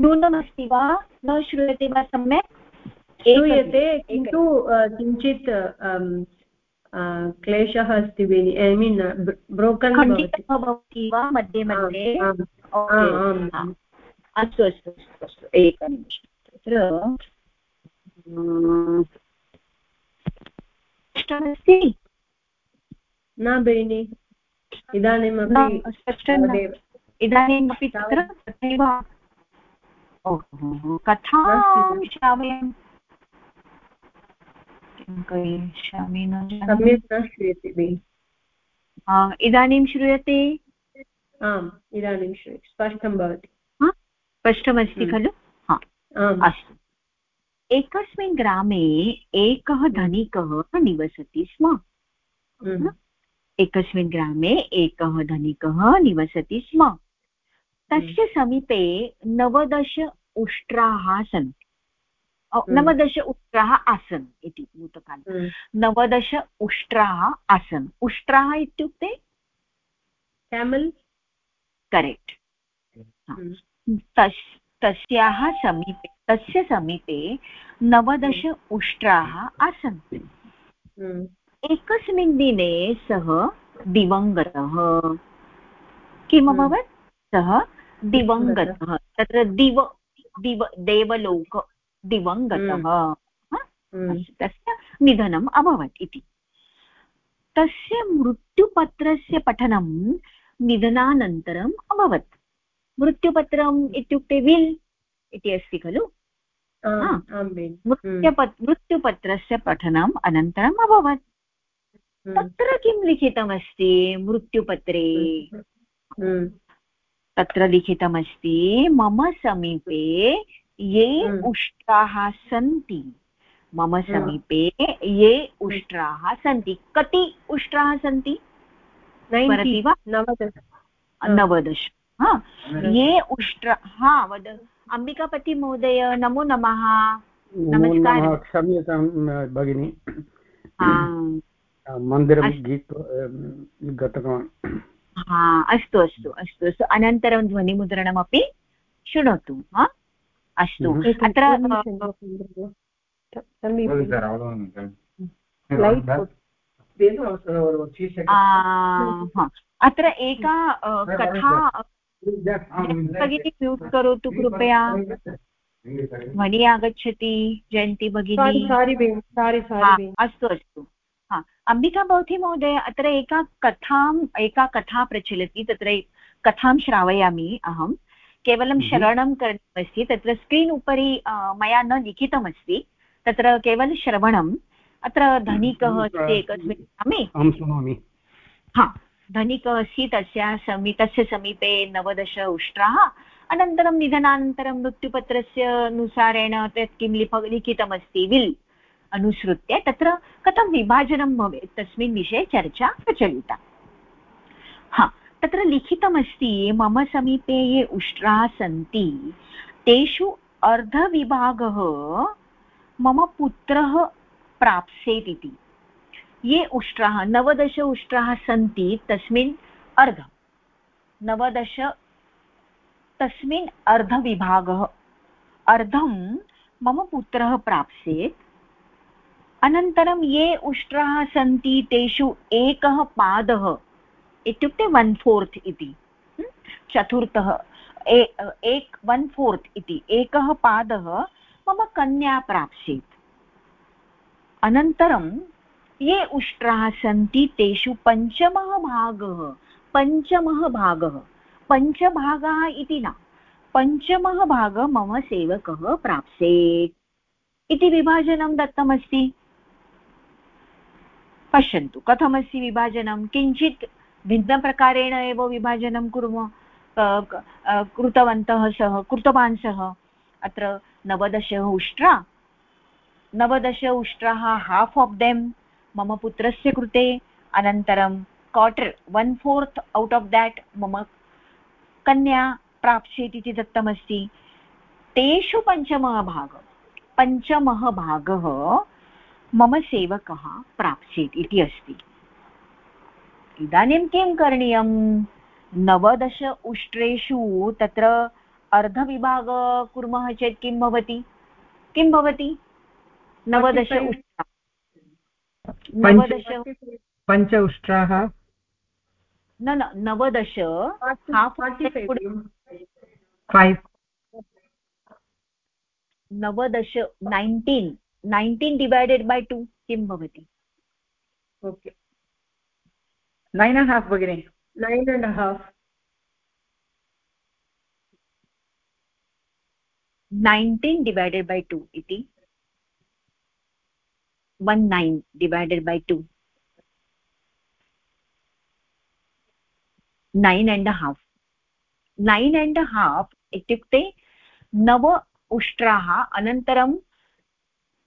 न्यूनमस्ति वा? न श्रूयते वा सम्यक्? श्रूयते किन्तु किञ्चित् क्लेशः अस्ति बेनि ऐ मीन् ब्रोकन् भवति। वा मध्ये मध्ये। अस्तु अस्तु अस्तु अस्तु एकनिमिषं तत्र स्पष्टमस्ति? न बेनि इदानीमपि इदानीमपि तत्र तथैव कथां श्रावयन् किं करिष्यामि न सम्यक् न श्रूयते इदानीं श्रूयते? आम् इदानीं श्रूयते। स्पष्टं भवति। स्पष्टमस्ति हम्म। खलु? हा। अस्तु। एकस्मिन् ग्रामे एकः धनिकः निवसति स्म। हम्म, एकस्मिन् ग्रामे एकः धनिकः निवसति स्म। तस्य समीपे नवदश उष्ट्राः सन्ति। हम्म। नवदश उष्ट्राः आसन् इति भूतकाले। हम्म, नवदश उष्ट्राः आसन्। उष्ट्राः इत्युक्ते? केमल् करेक्ट् हम्म, तस् तस्याः समीपे तस्य समीपे नवदश उष्ट्राः आसन्। हम्म, एकस्मिन् दिने सः दिवङ्गतः किम् हम्म। अभवत् सः दिवङ्गतः। तत्र दिव दिव देवलोक दिवङ्गतः। हा? हम्म, तस्य निधनम् अभवत् इति। तस्य मृत्युपत्रस्य पठनं निधनानन्तरम् अभवत्। मृत्युपत्रम् इत्युक्ते विल् इति अस्ति खलु? मृत्युपत् मृत्युपत्रस्य पठनम् अनन्तरम् अभवत्। हम्म, तत्र किं लिखितमस्ति मृत्युपत्रे? हम्म, तत्र लिखितमस्ति मम समीपे ये हम्म। उष्ट्राः सन्ति। मम समीपे ये उष्ट्राः सन्ति। कति उष्ट्राः सन्ति? स्मरति वा? नवदश। नवदश। हा। ये उष्ट्र हा वद अम्बिकापतिमहोदय नमो नमः। नमस्कारः। नमः क्षम्यतां भगिनि। मन्दिरं गीत्वा गतवान्। हा अस्तु अस्तु अस्तु. अस्तु अनन्तरं ध्वनिमुद्रणमपि शृणोतु हा? अस्तु. अत्र हा, अत्र एका कथा भगिनी म्यूट् करोतु कृपया। ध्वनि आगच्छति जयन्ती भगिनी। सारि बेनि सारि हा, सारि बेनि अस्तु अस्तु। हा. अम्बिका भवती महोदय अत्र एका कथाम् एका कथा प्रचलति तत्र कथां श्रावयामि अहं. केवलं. श्रवणं करणीयमस्ति तत्र स्क्रीन् उपरि मया न लिखितमस्ति तत्र केवलं श्रवणम्. अत्र धनिकः अस्ति एकस्मिन् ग्रामे? अहं शृणोमि हा. धनिकः अस्ति तस्य समी तस्य समीपे नवदश उष्ट्राः. अनन्तरं निधनानन्तरं मृत्युपत्रस्य अनुसारेण तत् किं लिप लिखितमस्ति विल्. अनुसृत्य तत्र कथं विभाजनं भवेत्? तस्मिन् विषये चर्चा प्रचलिता। हा, तत्र लिखितमस्ति, मम समीपे ये उष्ट्राः सन्ति, तेषु अर्धविभागः मम पुत्रः प्राप्स्येत् इति। ये उष्ट्राः, नवदश उष्ट्राः सन्ति, तस्मिन् अर्धं। नवदश, तस्मिन् अर्धविभागः। अर्धं मम पुत्रः प्राप्स्येत्। अनन्तरं ये उष्ट्राः सन्ति, तेषु एकः पादः, इत्युक्ते वन् फोर्त् इति चतुर्थः एक वन् फोर्त् इति, एकः पादः मम कन्या प्राप्स्येत्। अनन्तरं ये उष्ट्राः सन्ति, तेषु पञ्चमः भागः पञ्चमः भागः, पञ्चभागाः इति न, पञ्चमः भागः मम सेवकः प्राप्स्येत्। इति विभाजनं दत्तमस्ति। पश्यन्तु। कथमस्ति विभाजनं? किञ्चित् भिन्नप्रकारेण एव विभाजनं कुर्मः कृतवन्तः सः, कृतवान् सः। अत्र नवदश उष्ट्रा। नवदश उष्ट्राः हाफ् आफ् देम् मम पुत्रस्य कृते। अनन्तरं quarter one fourth out of that मम कन्या प्राप्स्येत् इति दत्तमस्ति। तेषु पञ्चमः भागः। पञ्चमः भागः मम सेवकः प्राप्स्येत् इति अस्ति। इदानीं किं करणीयं? नवदश उष्ट्रेषु तत्र अर्धविभाग कुर्मः चेत् किं भवति? किं भवति? नवदश उष्ट्रा नवदश पञ्च उष्ट्राः? न न नवदश नवदश nineteen nineteen divided by two किं भवति? ओके। नैन् अण्ड् हाफ् भगिनि। Nine and half. Nineteen divided by two इति? One nine divided by two. Nine and half. Nine and half इत्युक्ते नव उष्ट्राः अनन्तरम्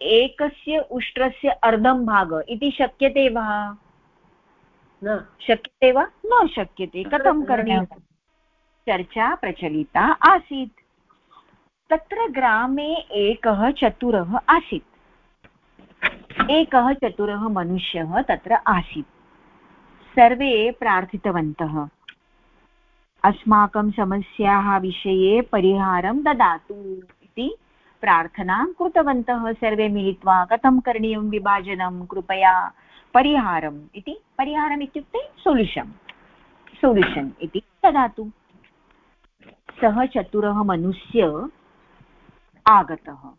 एकस्य उष्ट्रस्य अर्धं भाग. इति शक्यते वा? न. शक्यते वा? न शक्यते. कथं करणीयं? चर्चा प्रचलिता आसीत्. तत्र ग्रामे एकः चतुरः आसीत्. एकः चतुरः मनुष्यः तत्र आसीत्. सर्वे प्रार्थितवन्तः. अस्माकं समस्याः विषये परिहारं ददातु इति प्रार्थनां कृतवन्तः, सर्वे मिलित्वा कथं करणीयं विभाजनं, कृपया परिहारम् इति। परिहारम् इत्युक्ते सोल्यूशन् सोल्यूशन् इति ददातु। सः चतुरः मनुष्य आगतः।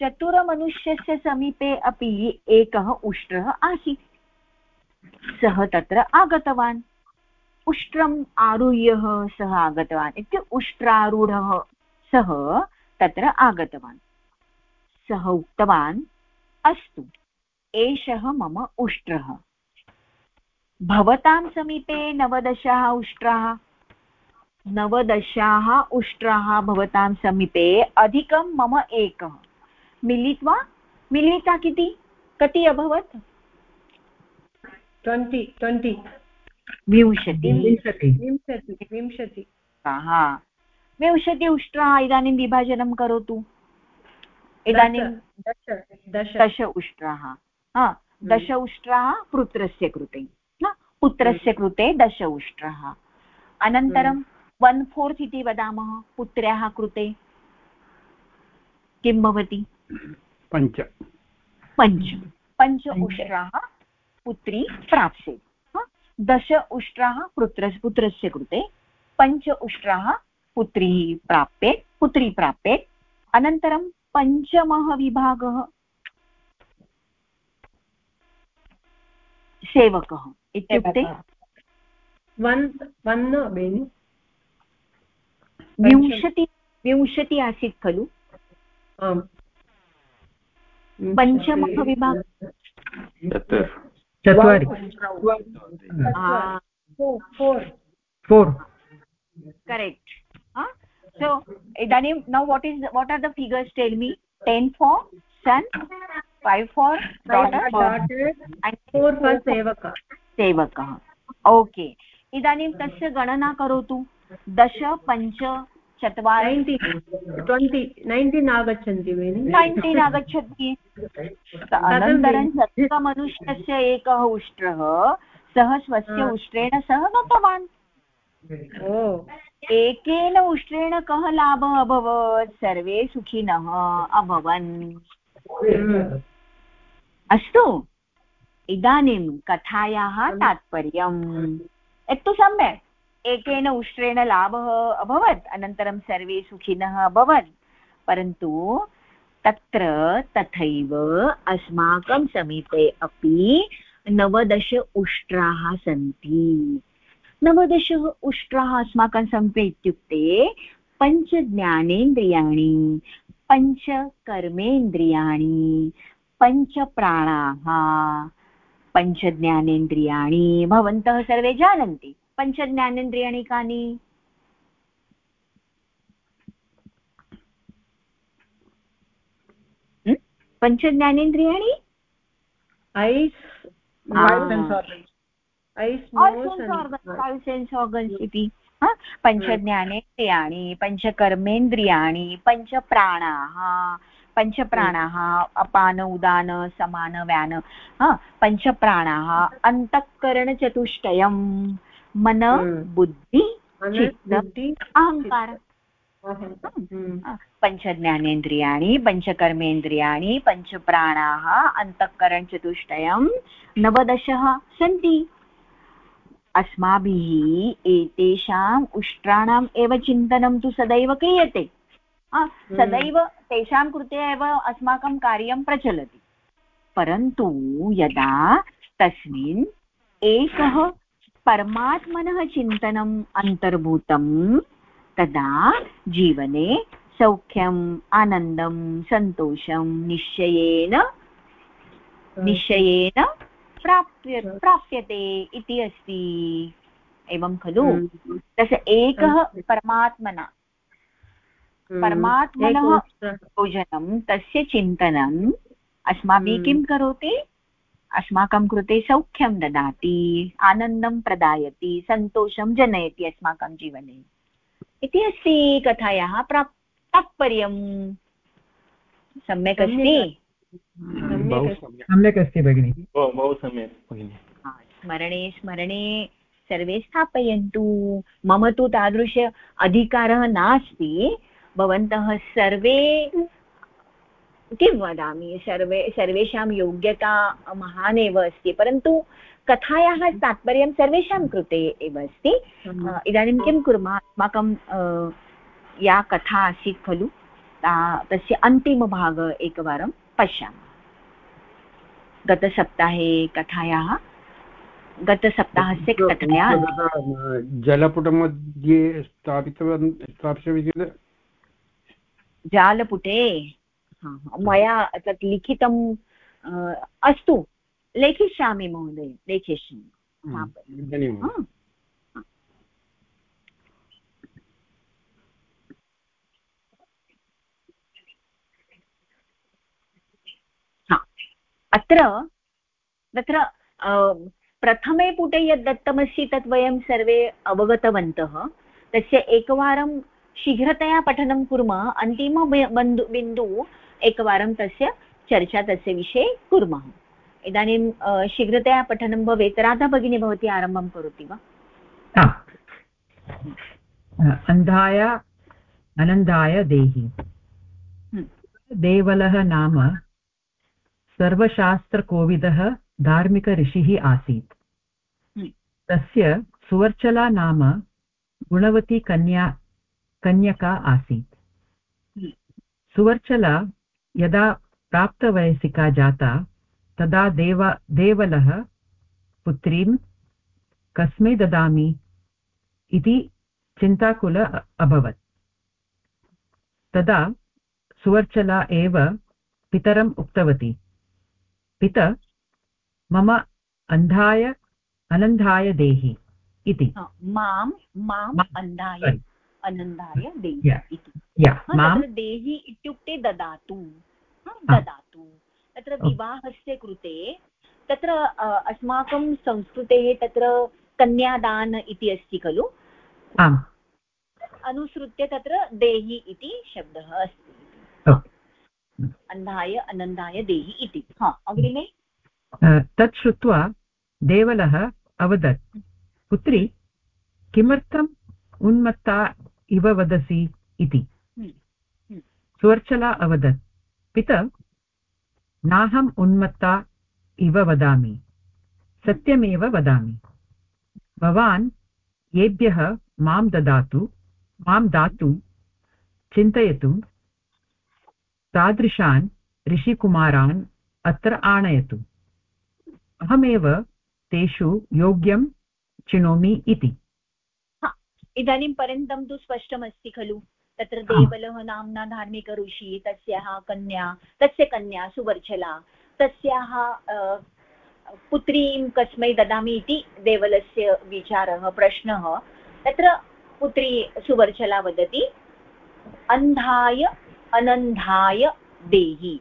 चतुरमनुष्यस्य समीपे अपि एकः उष्ट्रः आसीत्। सः तत्र आगतवान्। उष्ट्रम् आरुह्य सः आगतवान् इत्युक्ते उष्ट्रारूढः सः तत्र आगतवान्। सः उक्तवान् अस्तु एषः मम उष्ट्रः। भवतां समीपे नवदशाः उष्ट्राः? नवदशाः उष्ट्राः भवतां समीपे अधिकं मम एकः। मिलित्वा मिलिता किति? कति अभवत्? Twenty twenty. विंशति। विंशति विंशति विंशति। हा विंशति उष्ट्राः इदानीं विभाजनं करोतु। इदानीं दश दश दश। उष्ट्राः हा। दश उष्ट्राः पुत्रस्य कृते। पुत्रस्य कृते दश उष्ट्राः अनन्तरं वन् फोर्त् इति वदामः पुत्र्याः कृते। किं भवति? पञ्च। पञ्च। पञ्च उष्ट्राः पुत्री प्राप्स्येत्। दश उष्ट्राः पुत्र पुत्रस्य कृते। पञ्च उष्ट्राः पुत्री प्राप्येत् पुत्री प्राप्येत् अनन्तरं पञ्चमः विभागः। सेवकः इत्युक्ते वन् वन् बेनि। विंशति विंशति आसीत् खलु। पञ्चमः विभागः चतुर् चत्वारि। Correct. So idanim now what is what are the figures tell me 10 for son 5 for daughter daughter and 4 for sevaka sevakah okay इदानीं तस्य गणना करोतु दश पञ्च चत्वारि ट्वेण्टि नैन्टीन् आगच्छन्ति नैन्टीन् आगच्छन्ति अनन्तरं सप्तमनुष्यस्य एकः उष्ट्रः सः स्वस्य उष्ट्रेण सह गतवान् एकेन उष्ट्रेण कः लाभः अभवत्? सर्वे सुखिनः अभवन्। अस्तु। इदानीं कथायाः तात्पर्यम्। एतत्तु सम्यक्। एकेन उष्ट्रेण लाभः अभवत् अनन्तरं सर्वे सुखिनः अभवन्। परन्तु तत्र तथैव अस्माकं समीपे अपि नवदश उष्ट्राः सन्ति। नवदश उष्ट्राः अस्माकं समीपे इत्युक्ते पञ्चज्ञानेन्द्रियाणि पञ्चकर्मेन्द्रियाणि पञ्चप्राणाः पञ्चज्ञानेन्द्रियाणि भवन्तः सर्वे जानन्ति। पञ्चज्ञानेन्द्रियाणि कानि? पञ्चज्ञानेन्द्रियाणि? ऐस् सेन्स् आर्गन्स् इति पञ्चज्ञानेन्द्रियाणि पञ्चकर्मेन्द्रियाणि पञ्चप्राणाः पञ्चप्राणाः अपान उदान समान व्यान पञ्चप्राणाः अन्तःकरणचतुष्टयम् मन। बुद्धि अहङ्कार। पञ्चज्ञानेन्द्रियाणि पञ्चकर्मेन्द्रियाणि पञ्चप्राणाः अन्तःकरणचतुष्टयं नवदशः सन्ति अस्माभिः एतेषाम् उष्ट्राणाम् एव चिन्तनं तु सदैव क्रियते। हम्म। सदैव तेषां कृते एव अस्माकं कार्यं प्रचलति। परन्तु यदा तस्मिन् एकः परमात्मनः चिन्तनम् अन्तर्भूतं तदा जीवने सौख्यम् आनन्दं सन्तोषं निश्चयेन निश्चयेन प्राप्य प्राप्यते इति अस्ति। एवं खलु? हम्म। तस्य एकः परमात्मना। हम्म। परमात्मनः भोजनं तस्य चिन्तनम्। अस्माभिः हम्म। किं करोति? अस्माकं कृते सौख्यं ददाति आनन्दं प्रदायति सन्तोषं जनयति अस्माकं जीवने। इति अस्ति कथायाः प्राप् तात्पर्यं। सम्यक् अस्ति? सम्यक्। अस्ति भगिनि। बहु सम्यक् भगिनि। स्मरणे स्मरणे सर्वे स्थापयन्तु। मम तु तादृश अधिकारः नास्ति। भवन्तः सर्वे किं वदामि? सर्वे सर्वेषां योग्यता महान् एव अस्ति। परन्तु कथायाः तात्पर्यं सर्वेषां कृते एव अस्ति। इदानीं किं कुर्मः? अस्माकं या कथा आसीत् खलु। तस्य अन्तिमभाग एकवारं पश्यामः। गतसप्ताहे कथायाः? गतसप्ताहस्य कथया? जलपुटमध्ये स्थापितवान् स्थापितवती जालपुटे? मया तत् लिखितं अस्तु। लेखिष्यामि महोदय लेखिष्यामि। अत्र तत्र प्रथमे पुटे यद् दत्तमस्ति तत् वयं सर्वे अवगतवन्तः। तस्य एकवारं शीघ्रतया पठनं कुर्मः अन्तिम बन्धु बिन्दु एकवारं तस्य चर्चा तस्य विषये कुर्मः। इदानीं शीघ्रतया पठनं भवेत्। राधा भगिनी भवती आरम्भं करोति वा? अन्धाय अनन्दाय देहि। हम्म। देवलः नाम सर्वशास्त्रकोविदः धार्मिकऋषिः आसीत् हम्म। तस्य सुवर्चला नाम गुणवती कन्या कन्यका आसीत् हम्म। सुवर्चला यदा प्राप्तवयसिका जाता तदा देव देवलः पुत्रीं कस्मै ददामि इति चिन्ताकुल अभवत् तदा सुवर्चला एव पितरम् उक्तवती पित मम अन्धाय अनन्धाय देहि इति। माँ माम् अन्धाय अनन्दाय देहि इति। देहि इत्युक्ते ददातु। ददातु। तत्र विवाहस्य कृते तत्र अस्माकं संस्कृतेः तत्र कन्यादान इति अस्ति खलु? आम्। अनुसृत्य तत्र देहि इति शब्दः अस्ति। अन्धाय अनन्दाय देहि इति। हा अग्रिमे? तत् श्रुत्वा देवलः अवदत्। पुत्री किमर्थम् उन्मत्ता इव वदसि इति? हम्म, हम्म। सुवर्चला अवदत्। पित नाहम् उन्मत्ता इव वदामि। सत्यमेव वदामि। भवान् येभ्यः माँ ददातु माँ दातुं चिन्तयतु तादृशान् ऋषिकुमारान् अत्र आनयतु। अहमेव तेषु योग्यं चिनोमि इति। इदानीं पर्यन्तं तु स्पष्टमस्ति खलु। तत्र देवलः नाम्ना धार्मिक ऋषि तस्याः कन्या तस्य कन्या सुवर्चला तस्याः पुत्रीं कस्मै ददामि इति देवलस्य विचारः प्रश्नः। तत्र पुत्री सुवर्चला वदति अन्धाय अनन्धाय देहि।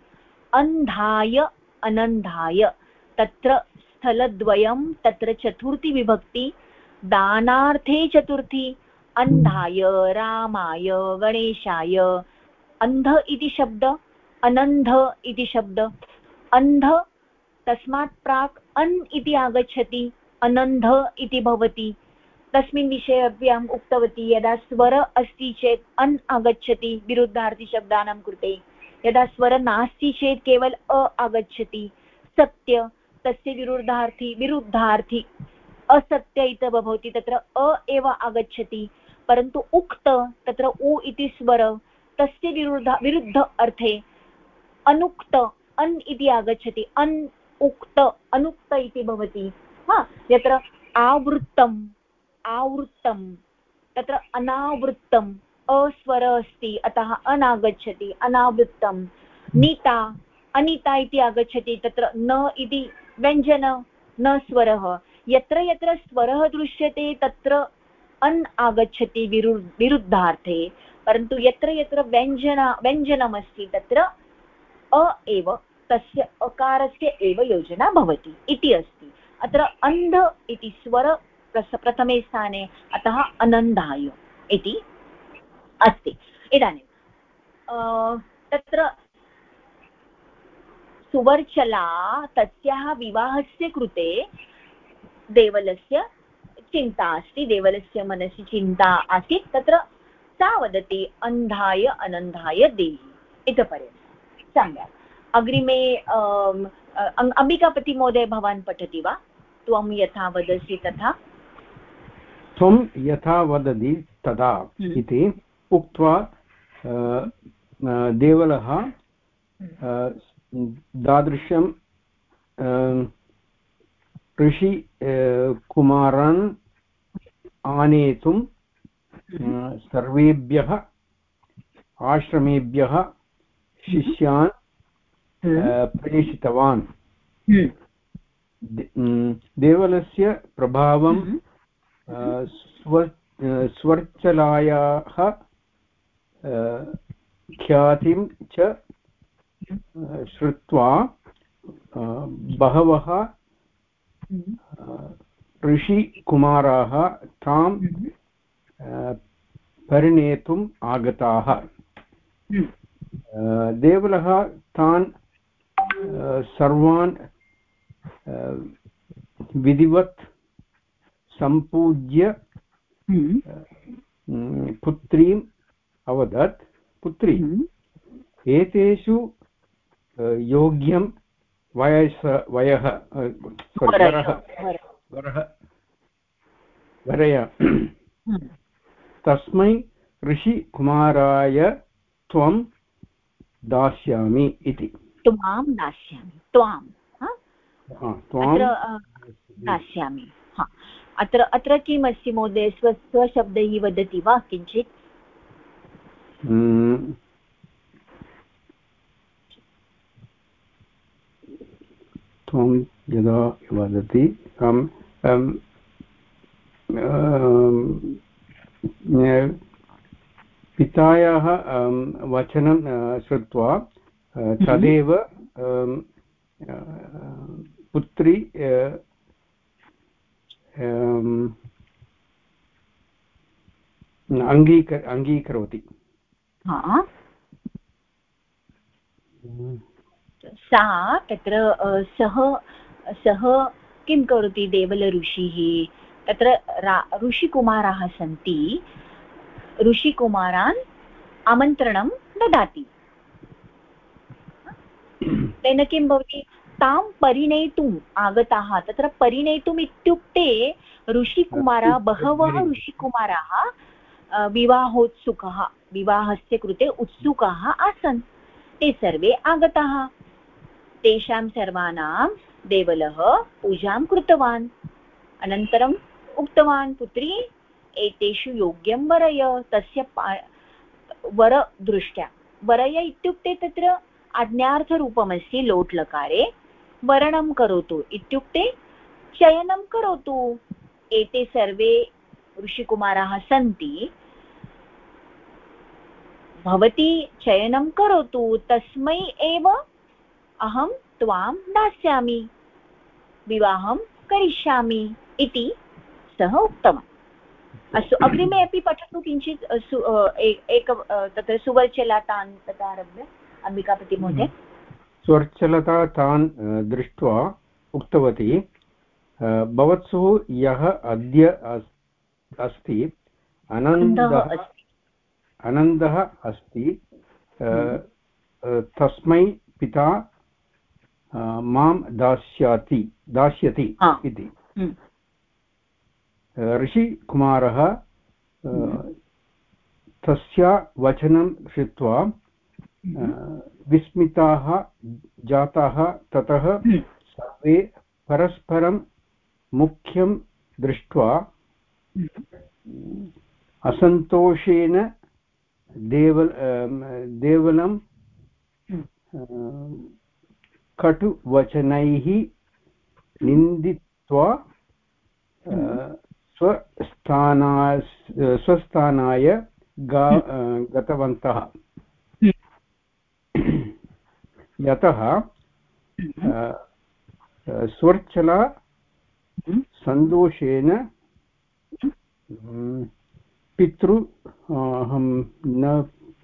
अन्धाय, अनन्धाय। तत्र स्थलद्वयं, तत्र चतुर्थी विभक्ति, दानार्थे चतुर्थी, अन्धाय, रामाय, गणेशाय। अन्ध इति शब्द, अनन्ध इति शब्द। अन्ध, तस्मात् प्राक् अन् इति आगच्छति, अनन्ध इति भवति। तस्मिन् विषये अपि अहम् उक्तवती यदा स्वर अस्ति चेत् अन् आगच्छति विरुद्धार्थीशब्दानां कृते। यदा स्वर नास्ति चेत् केवल अ आगच्छति सत्य, तस्य विरुद्धार्थी विरुद्धार्थी असत्य इति भवति, तत्र अ एव आगच्छति परन्तु उक्त, तत्र उ इति स्वर, तस्य विरुद्ध विरुद्ध अर्थे अनुक्त, अन् इति आगच्छति अन् उक्त, अनुक्त इति भवति। हा, यत्र आवृत्तम् आवृत्तं तत्र अनावृत्तम्, अस्वर अस्ति, अतः अनागच्छति अनावृत्तं नीता, अनिता इति आगच्छति, तत्र न इति व्यञ्जन, न स्वरः। यत्र यत्र स्वरः दृश्यते, तत्र अन् आगच्छति विरु विरुद्धार्थे। परन्तु यत्र यत्र व्यञ्जन, व्यञ्जनमस्ति, तत्र अ एव, तस्य अकारस्य एव योजना भवति, इति अस्ति। अत्र अन्ध इति, स्वर प्रथमे स्थाने अतः अनन्दाय इति अस्ति। इदानीं तत्र सुवर्चला तस्याः विवाहस्य कृते देवलस्य चिन्ता अस्ति, देवलस्य मनसि चिन्ता आसीत्, तत्र सा वदति अन्धाय अनन्धाय देहि इतः पर्यन्तं सम्यक्। अग्रिमे अम्बिकापतिमहोदय भवान् पठति वा? त्वं यथा वदसि तथा। त्वं यथा वदति तदा हम्म। इति उक्त्वा देवलः तादृशं ऋषि कुमारान् आनेतुं हम्म। सर्वेभ्यः आश्रमेभ्यः शिष्यान् हम्म। प्रेषितवान्। देवलस्य प्रभावं स्व स्वर्चलायाः ख्यातिं च श्रुत्वा बहवः ऋषिकुमाराः तां परिणेतुम् आगताः। देवलः तान् सर्वान् विधिवत् सम्पूज्य हम्म। पुत्रीम् अवदत् पुत्री हम्म। एतेषु योग्यं वयस वयः वरः वरः वरय हम्म। तस्मै ऋषिकुमाराय त्वं दास्यामि इति त्वां दास्यामि त्वां त्वां दास्यामि अत्र अत्र किम् अस्ति महोदय? स्व स्वशब्दैः वदति वा किञ्चित्? हम्म। त्वं यदा वदति पितायाः वचनं श्रुत्वा तदेव पुत्री अङ्गीक अङ्गीकरोति सा तत्र सः सः किं करोति देवल ऋषिः तत्र ऋषिकुमाराः सन्ति ऋषिकुमारान् आमन्त्रणं ददाति तेन किं भवति तां परिणेतुम् आगताः। तत्र परिणेतुम् इत्युक्ते ऋषिकुमारः बहवः ऋषिकुमाराः विवाहोत्सुकः विवाहस्य कृते उत्सुकाः आसन्। ते सर्वे आगताः। तेषां सर्वाणां देवलः पूजां कृतवान्। अनन्तरम् उक्तवान् पुत्री एतेषु योग्यं वरय। तस्य वरदृष्ट्या। वरय इत्युक्ते तत्र आज्ञार्थरूपमस्ति लोट्लकारे। वरणं करोतु. इत्युक्ते चयनं करोतु. एते सर्वे ऋषिकुमाराः सन्ति. भवती चयनं करोतु. तस्मै एव अहं त्वां दास्यामि. विवाहं करिष्यामि इति सः उक्तवान्. अस्तु, अग्रिमे अपि पठतु किञ्चित् एक तत्र सुवर्चला तान् तथा आरभ्य अम्बिकापतिमहोदय स्वर्चलता तान् दृष्ट्वा उक्तवती भवत्सु यः अद्य अस्ति अनन्दः अनन्दः अस्ति तस्मै पिता माँ दास्याति दास्यति इति। हम्म। ऋषिकुमारः तस्य वचनं श्रुत्वा विस्मिताः जाताः ततः हम्म। सर्वे परस्परं मुख्यं दृष्ट्वा हम्म। असन्तोषेण देवल देवलं हम्म। कटुवचनैः निन्दित्वा स्वस्थाना स्वस्थानाय गा गतवन्तः यतः स्वर्चला सन्तोषेण पितृ अहं न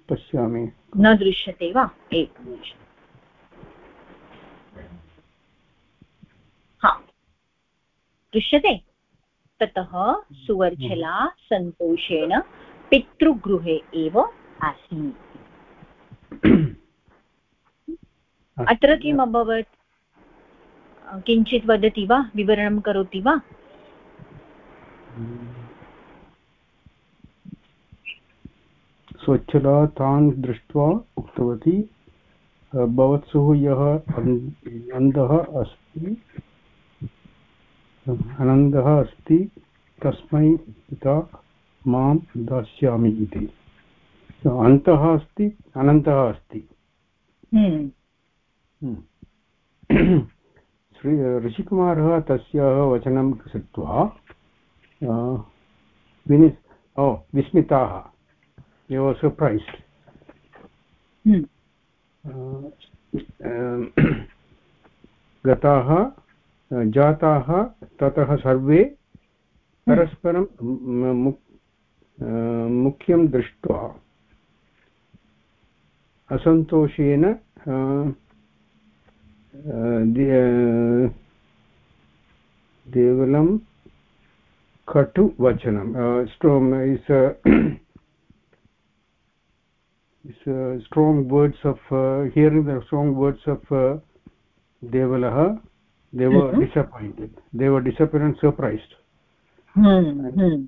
पश्यामि। न दृश्यते वा? एकनिमिषम् हा। दृश्यते? ततः सुवर्चला सन्तोषेण पितृगृहे एव आसीत्। अत्र किम् अभवत्। किञ्चित् वदति वा? विवरणं करोति वा? स्वच्छला तान् दृष्ट्वा उक्तवती भवत्सुः यः अन्धः अस्ति आनन्दः अस्ति तस्मै पिता माँ दास्यामि इति। अन्तः अस्ति अनन्तः अस्ति। हम्म। श्री ऋषिकुमारः तस्याः वचनं श्रुत्वा विनि ओ विस्मिताः एव सर्प्रैस्ड् हम्म। गताः जाताः ततः सर्वे परस्परं मुख्यं दृष्ट्वा असन्तोषेण देवलं कटुवचनं strong is uh, is uh, strong words of uh, hearing the strong words of uh, devalah they were mm -hmm. disappointed they were disappointed and surprised mm -hmm.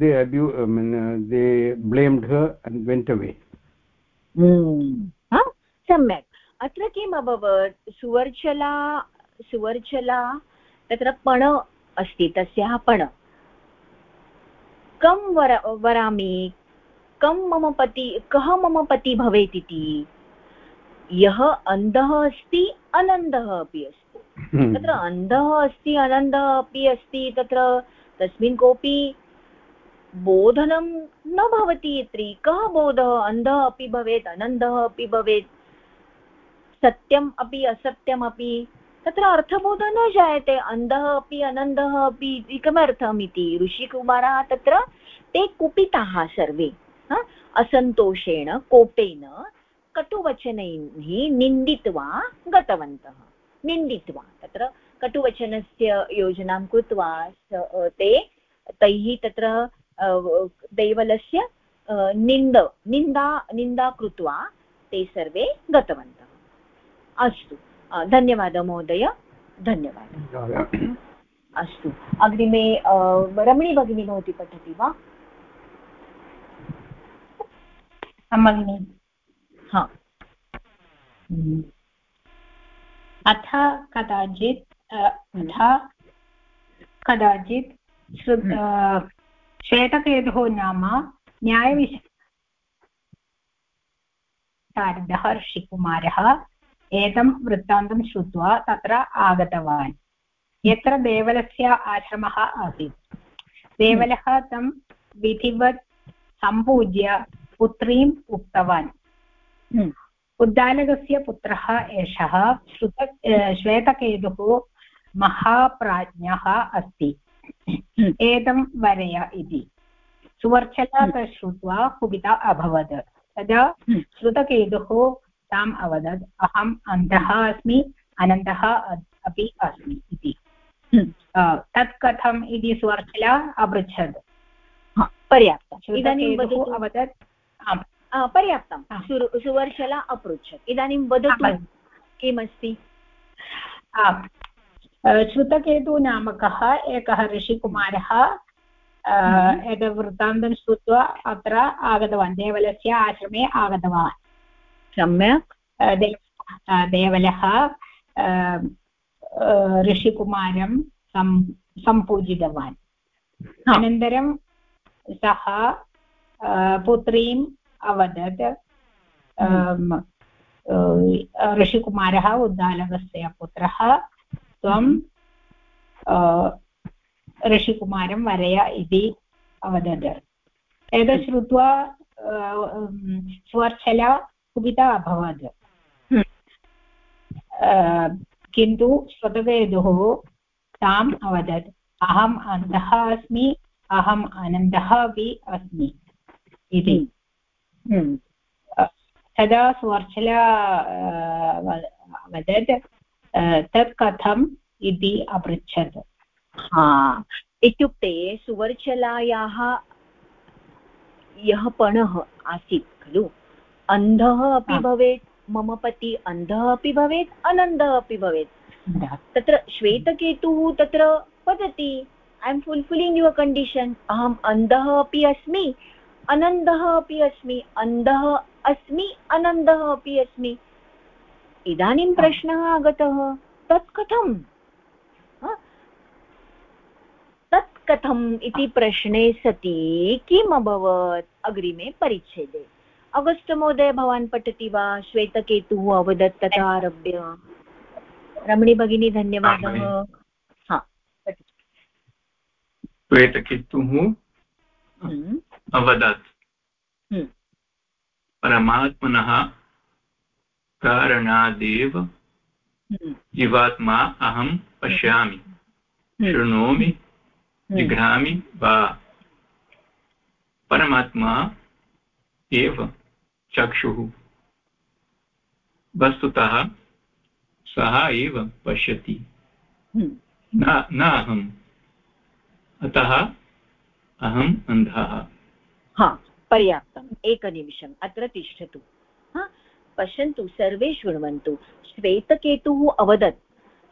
they abu I mean, uh, they blamed her and went away mm. huh? सम्यक् अत्र किम् अभवत्? सुवर्चला सुवर्चला तत्र पण अस्ति तस्याः पण। कं वर वरामि? कं मम पति कः मम पति भवेत् इति? यः अन्धः अस्ति अनन्दः अपि अस्ति। हम्म। तत्र अन्धः अस्ति अनन्दः अपि अस्ति तत्र तस्मिन् कोऽपि बोधनं न भवति यत्रि कः बोधः? अन्धः अपि भवेत् अनन्दः अपि भवेत्। सत्यम् अपि असत्यमपि तत्र अर्थबोधः न जायते, अन्धः अपि, अनन्दः अपि इति किमर्थम् इति। ऋषिकुमारः तत्र ते कुपिताः सर्वे असन्तोषेण, कोपेन, कटुवचनैः निन्दित्वा गतवन्तः। निन्दित्वा, तत्र कटुवचनस्य योजनां कृत्वा ते, तैः तत्र दैवलस्य निन्द, निन्दा निन्दा कृत्वा ते सर्वे गतवन्तः। अस्तु। धन्यवादः महोदय। धन्यवादः। अस्तु। अग्रिमे रमणी भगिनी भवती पठति वा? हा। अथ कदाचित् अथ कदाचित् श्वेतकेतुः नाम न्यायविशारदः ऋषिकुमारः एतं वृत्तान्तं श्रुत्वा तत्र आगतवान् यत्र देवलस्य आश्रमः आसीत् देवलः तं विधिवत् सम्पूज्य पुत्रीम् उक्तवान् हम्म। उद्दालकस्य पुत्रः एषः श्रुत श्वेतकेतुः महाप्राज्ञः अस्ति एतं वरय इति सुवर्चला। तत् श्रुत्वा कुपिता अभवत् तदा हम्म। श्रुतकेतुः ताम् अवदत् अहम् अन्धः अस्मि अनन्तः अपि अस्मि इति। हम्म। तत् कथम् इति सुवर्चला अपृच्छत् पर्याप्तम् इदानीं अवदत्। पर्याप्तं। सुवर्चला अपृच्छत्। इदानीं वदतु। किमस्ति? श्रुतकेतु नामकः एकः ऋषिकुमारः हम्म। एतत् वृत्तान्तं श्रुत्वा अत्र आगतवान्। देवलस्य आश्रमे आगतवान्। सम्यक्। देवलः ऋषिकुमारं सम् सम्पूजितवान्। अनन्तरं सः पुत्रीम् अवदत्। हम्म। ऋषिकुमारः उद्दालकस्य पुत्रः त्वं ऋषिकुमारं वरय इति अवदत्। एतत् श्रुत्वा स्वर्चला कुपिता अभवत्। हम्म। किन्तु स्वतवेदुः ताम् अवदत्। अहम् अन्धः अस्मि अहम् अनन्तः अपि अस्मि इति। हम्म। तदा स्वर्चला वदत् तत् कथम् इति अपृच्छत्। हा। इत्युक्ते सुवर्चलायाः यः पणः आसीत् खलु? अन्धः अपि भवेत् मम पति अन्धः अपि भवेत् अनन्दः अपि भवेत्। तत्र श्वेतकेतुः तत्र वदति I am fulfilling your condition अहम् अन्धः अपि अस्मि अनन्दः अपि अस्मि अन्धः अस्मि अनन्दः अपि अस्मि। इदानीं प्रश्नः आगतः तत् कथम्? तत् कथम् इति प्रश्ने सति किम् अभवत्? अग्रिमे परिच्छेदे। अगस्ट् महोदय भवान् पठति वा श्वेतकेतुः अवदत् तथा आरभ्य रमणी भगिनी धन्यवादः श्वेतकेतुः हम्म। अवदत् हम्म। परमात्मनः कारणादेव हम्म। जीवात्मा अहं पश्यामि। शृणोमि। जिघ्रामि वा परमात्मा एव चक्षुः। वस्तुतः सः एव पश्यति। न अहम्। अतः अहम् अन्धः। हा पर्याप्तम्। एकनिमिषम् अत्र तिष्ठतु। पश्यन्तु सर्वे शृण्वन्तु। श्वेतकेतुः अवदत्।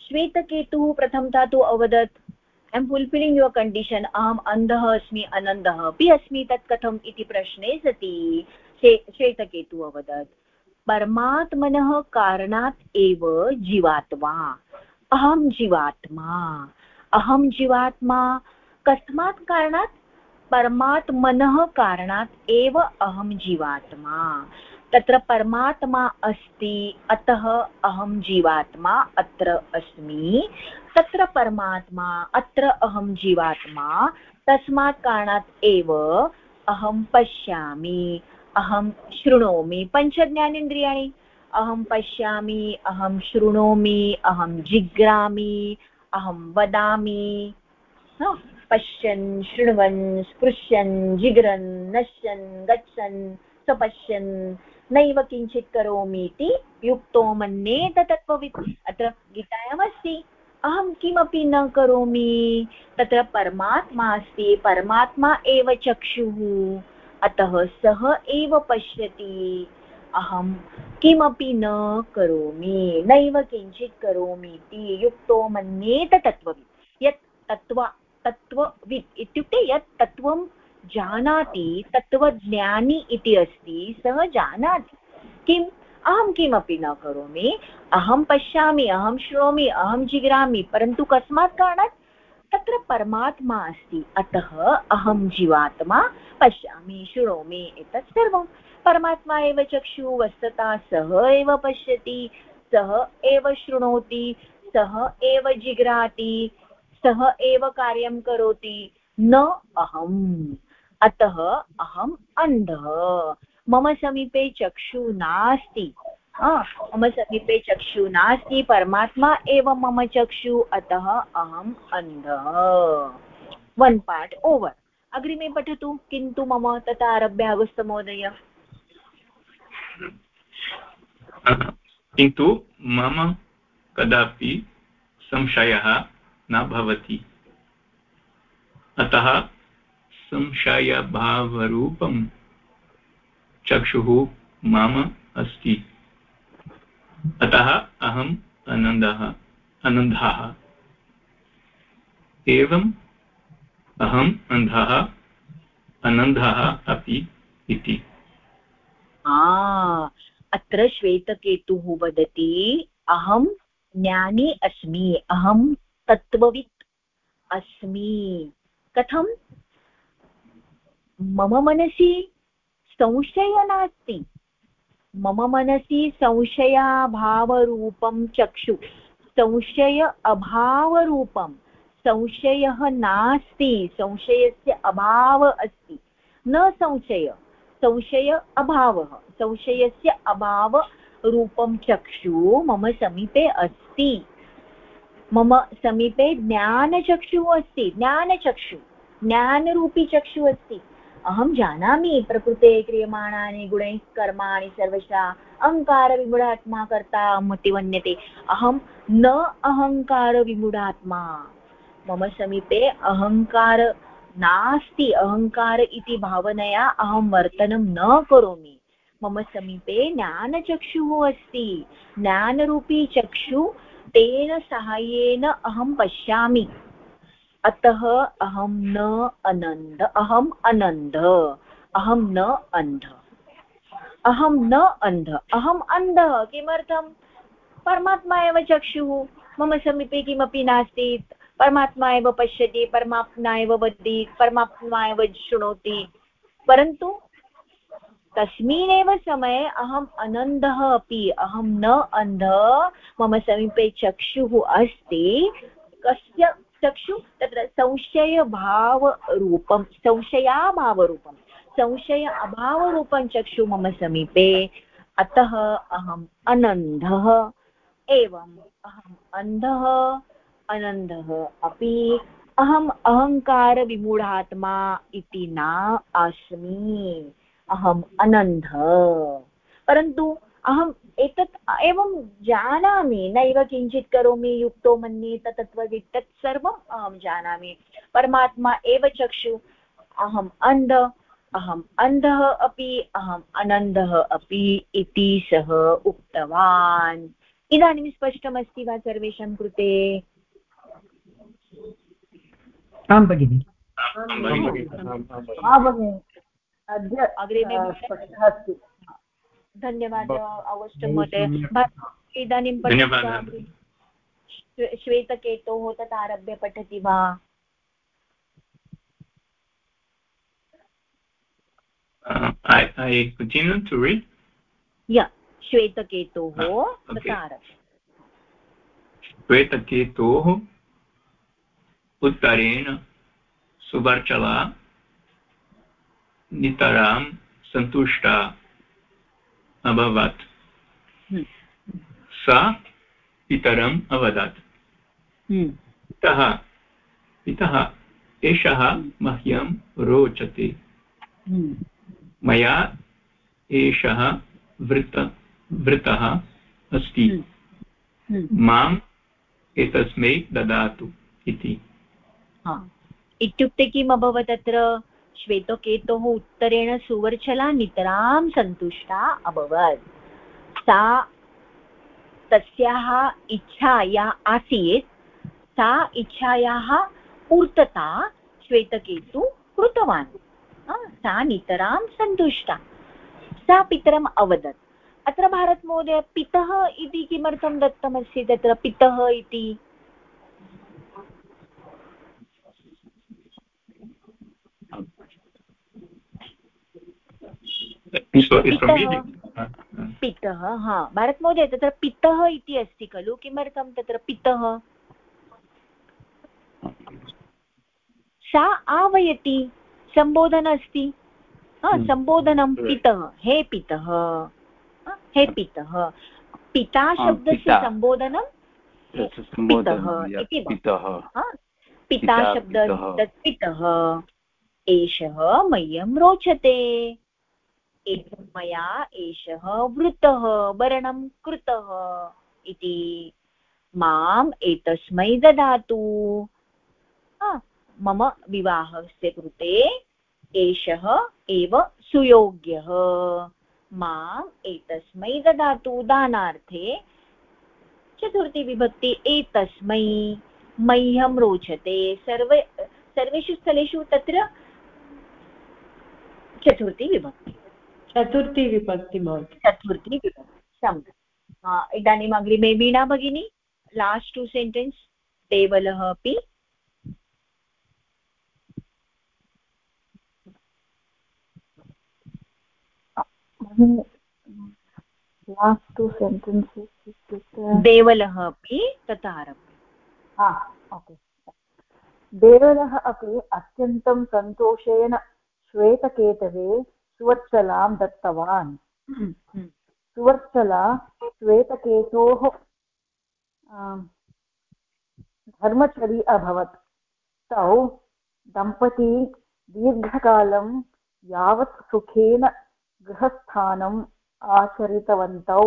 श्वेतकेतुः प्रथमता तु अवदत्। I am fulfilling your condition अहम् अन्धः अस्मि अनन्दः अपि अस्मि तत् कथम् इति प्रश्ने सति। श्वेतकेतुः अवदत् परमात्मनः कारणात् एव जीवात्मा अहं जीवात्मा अहं जीवात्मा कस्मात् कारणात् परमात्मनः कारणात् एव अहं जीवात्मा तत्र परमात्मा अस्ति अतः अहं जीवात्मा अत्र अस्मि तत्र परमात्मा अत्र अहं जीवात्मा तस्मात् कारणात् एव अहं पश्यामि अहं शृणोमि पञ्चज्ञानेन्द्रियाणि। अहं पश्यामि, अहं शृणोमि, अहं जिग्रामि, अहं वदामि। पश्यन्, शृण्वन्, स्पृश्यन्, जिग्रन्, नश्यन्, गच्छन्, सपश्यन्, नैव किञ्चित् करोमि इति युक्तो मन्येत तत्त्ववित्। अत्र गीतायामस्ति, अहं किमपि न करोमि, तत्र परमात्मा अस्ति, परमात्मा एव चक्षुः। अतः सः एव पश्यति, अहं किमपि न करोमि, नैव किञ्चित् करोमि इति युक्तो मन्येत तत्त्ववित्। यत् तत्त्व, तत्त्ववित् इत्युक्ते यत् तत्त्वं जानाति, तत्त्वज्ञानी इति अस्ति, सः जानाति। किम्? अहं किमपि न करोमि, अहं पश्यामि, अहं शृणोमि अहं जिग्रामि, परन्तु कस्मात् कारणात् तत्र परमात्मा अस्ति। अतः अहं जीवात्मा, पश्यामि शृणोमि एतत् सर्वं। परमात्मा एव चक्षुः, वस्तुतः सः एव पश्यति, सः एव शृणोति, सः एव जिघ्राति, सः एव कार्यं करोति। न अहम्। अतः अहम् अन्धः। मम समीपे चक्षुः नास्ति। मम समीपे चक्षुः नास्ति, परमात्मा एव मम चक्षुः, अतः अहम् अन्धः। वन् पार्ट् ओवर् अग्रिमे पठतु, किन्तु मम तथा आरभ्य अगस्तमहोदय किन्तु मम कदापि संशयः न भवति। अतः संशयभावरूपं चक्षुः मम अस्ति। अतः अहम् आनन्दः आनन्दः। एवम् अहम् अन्धः, आनन्दः अपि इति। अत्र श्वेतकेतुः वदति, अहं ज्ञानी अस्मि, अहं तत्त्ववित् अस्मि। कथं मम मनसि संशय नास्ति। मम मनसि संशयाभावरूपं चक्षु। संशय अभावरूपं। संशयः नास्ति। संशयस्य अभाव अस्ति। न संशय संशय अभावः। संशयस्य अभावरूपं चक्षुः मम समीपे अस्ति। मम समीपे ज्ञानचक्षुः अस्ति। ज्ञानचक्षु। ज्ञानरूपी चक्षुः अस्ति। अहं जानामि प्रकृते क्रियमाणानि, गुणैः कर्माणि सर्वशा। अहङ्कारविमूढात्मा कर्ता इति मन्यते अहं न अहङ्कारविमूढात्मा मम समीपे अहङ्कार नास्ति। अहङ्कार इति भावनया अहं वर्तनं न करोमि। मम समीपे ज्ञानचक्षुः अस्ति। ज्ञानरूपी चक्षु तेन साहाय्येन अहं पश्यामि। अतः अहं न अनन्द अहम् अनन्द, अहं न अन्ध। अहं न अन्ध अहम् अन्धः, किमर्थं? परमात्मा एव चक्षुः, मम समीपे किमपि नास्ति। परमात्मा एव पश्यति, परमात्मा एव वदति, परमात्मा एव शृणोति। परन्तु तस्मिन्नेव समये अहम् अनन्दः अपि, अहं न अन्धः, मम समीपे चक्षुः अस्ति, कस्य चक्षु, तत्र संशयभावरूपं, संशयाभावरूपं संशय अभावरूपं चक्षु मम समीपे, अतः अहम् अनन्धः एवम् अहम् अन्धः, अनन्दः अपि अहम् अहङ्कारविमूढात्मा इति न अस्मि अहम् अनन्ध। परन्तु अहम् एतत् एवं जानामि नैव किञ्चित् करोमि युक्तो मन्ये तत्त्ववित् तत् सर्वम् अहं जानामि। परमात्मा एव चक्षु अहम् अन्ध अहम् अन्धः अपि अहम् अनन्दः अपि इति सः उक्तवान्। इदानीं स्पष्टमस्ति वा सर्वेषां कृते? आं भगिनि। अग्रिमे अस्ति। धन्यवादः अवश्यं महोदय। इदानीं श्वेतकेतोः तत् आरभ्य पठति वा? Uh, I, I continue to read. य श्वेतकेतोः okay. श्वेतकेतोः उत्तरेण सुवर्चला नितरां सन्तुष्टा। अभवत्। हम्म। सा पितरम् अवदत्। हम्म। पितः पितः एषः मह्यं रोचते। हम्म। मया एषः वृत्त वृत्तः अस्ति। माम् एतस्मै ददातु इति। इत्युक्ते किम् अभवत् अत्र? श्वेतकेतोः उत्तरेण सुवर्चला नितरां सन्तुष्टा अभवत्। सा तस्याः इच्छा या आसीत्। सा इच्छायाः पूर्तता श्वेतकेतु कृतवान्। सा नितरां सन्तुष्टा। सा पितरम् अवदत्। अत्र भारतमहोदय, पितः इति किमर्थं दत्तमस्ति? तत्र पितः इति? पितः हा भारतमहोदय तत्र पितः इति अस्ति खलु? किमर्थं तत्र पितः सा आवयति सम्बोधन अस्ति। हम्म। सम्बोधनं पितः हे पितः हे पितः पिता शब्दस्य सम्बोधनं पितः इति पिता शब्द पितः एषः मह्यं रोचते। मया एषः वृतः वर्णं कृतः इति। माम् एतस्मै ददातु। मम विवाहस्य कृते एषः एव सुयोग्यः। माम् एतस्मै ददातु दानार्थे। चतुर्थी विभक्ति, एतस्मै। मह्यं रोचते सर्वे, सर्वेषु स्थलेषु तत्र चतुर्थी विभक्ति। चतुर्थी विभक्ति भवति चतुर्थी विभक्ति सम्यक्। इदानीम् अग्रिमे वीणा भगिनी लास्ट् टु सेण्टेन्स् देवलः अपि। लास्ट् टु सेण्टेन्सेस् देवलः अपि तथा आरभ्य ओके देवलः अपि अत्यन्तं सन्तोषेण श्वेतकेतवे सुवत्सलां दत्तवान्। सुवत्सला श्वेतकेतोः धर्मचरी अभवत्। तौ दम्पती दीर्घकालं यावत् सुखेन गृहस्थानम् आचरितवन्तौ।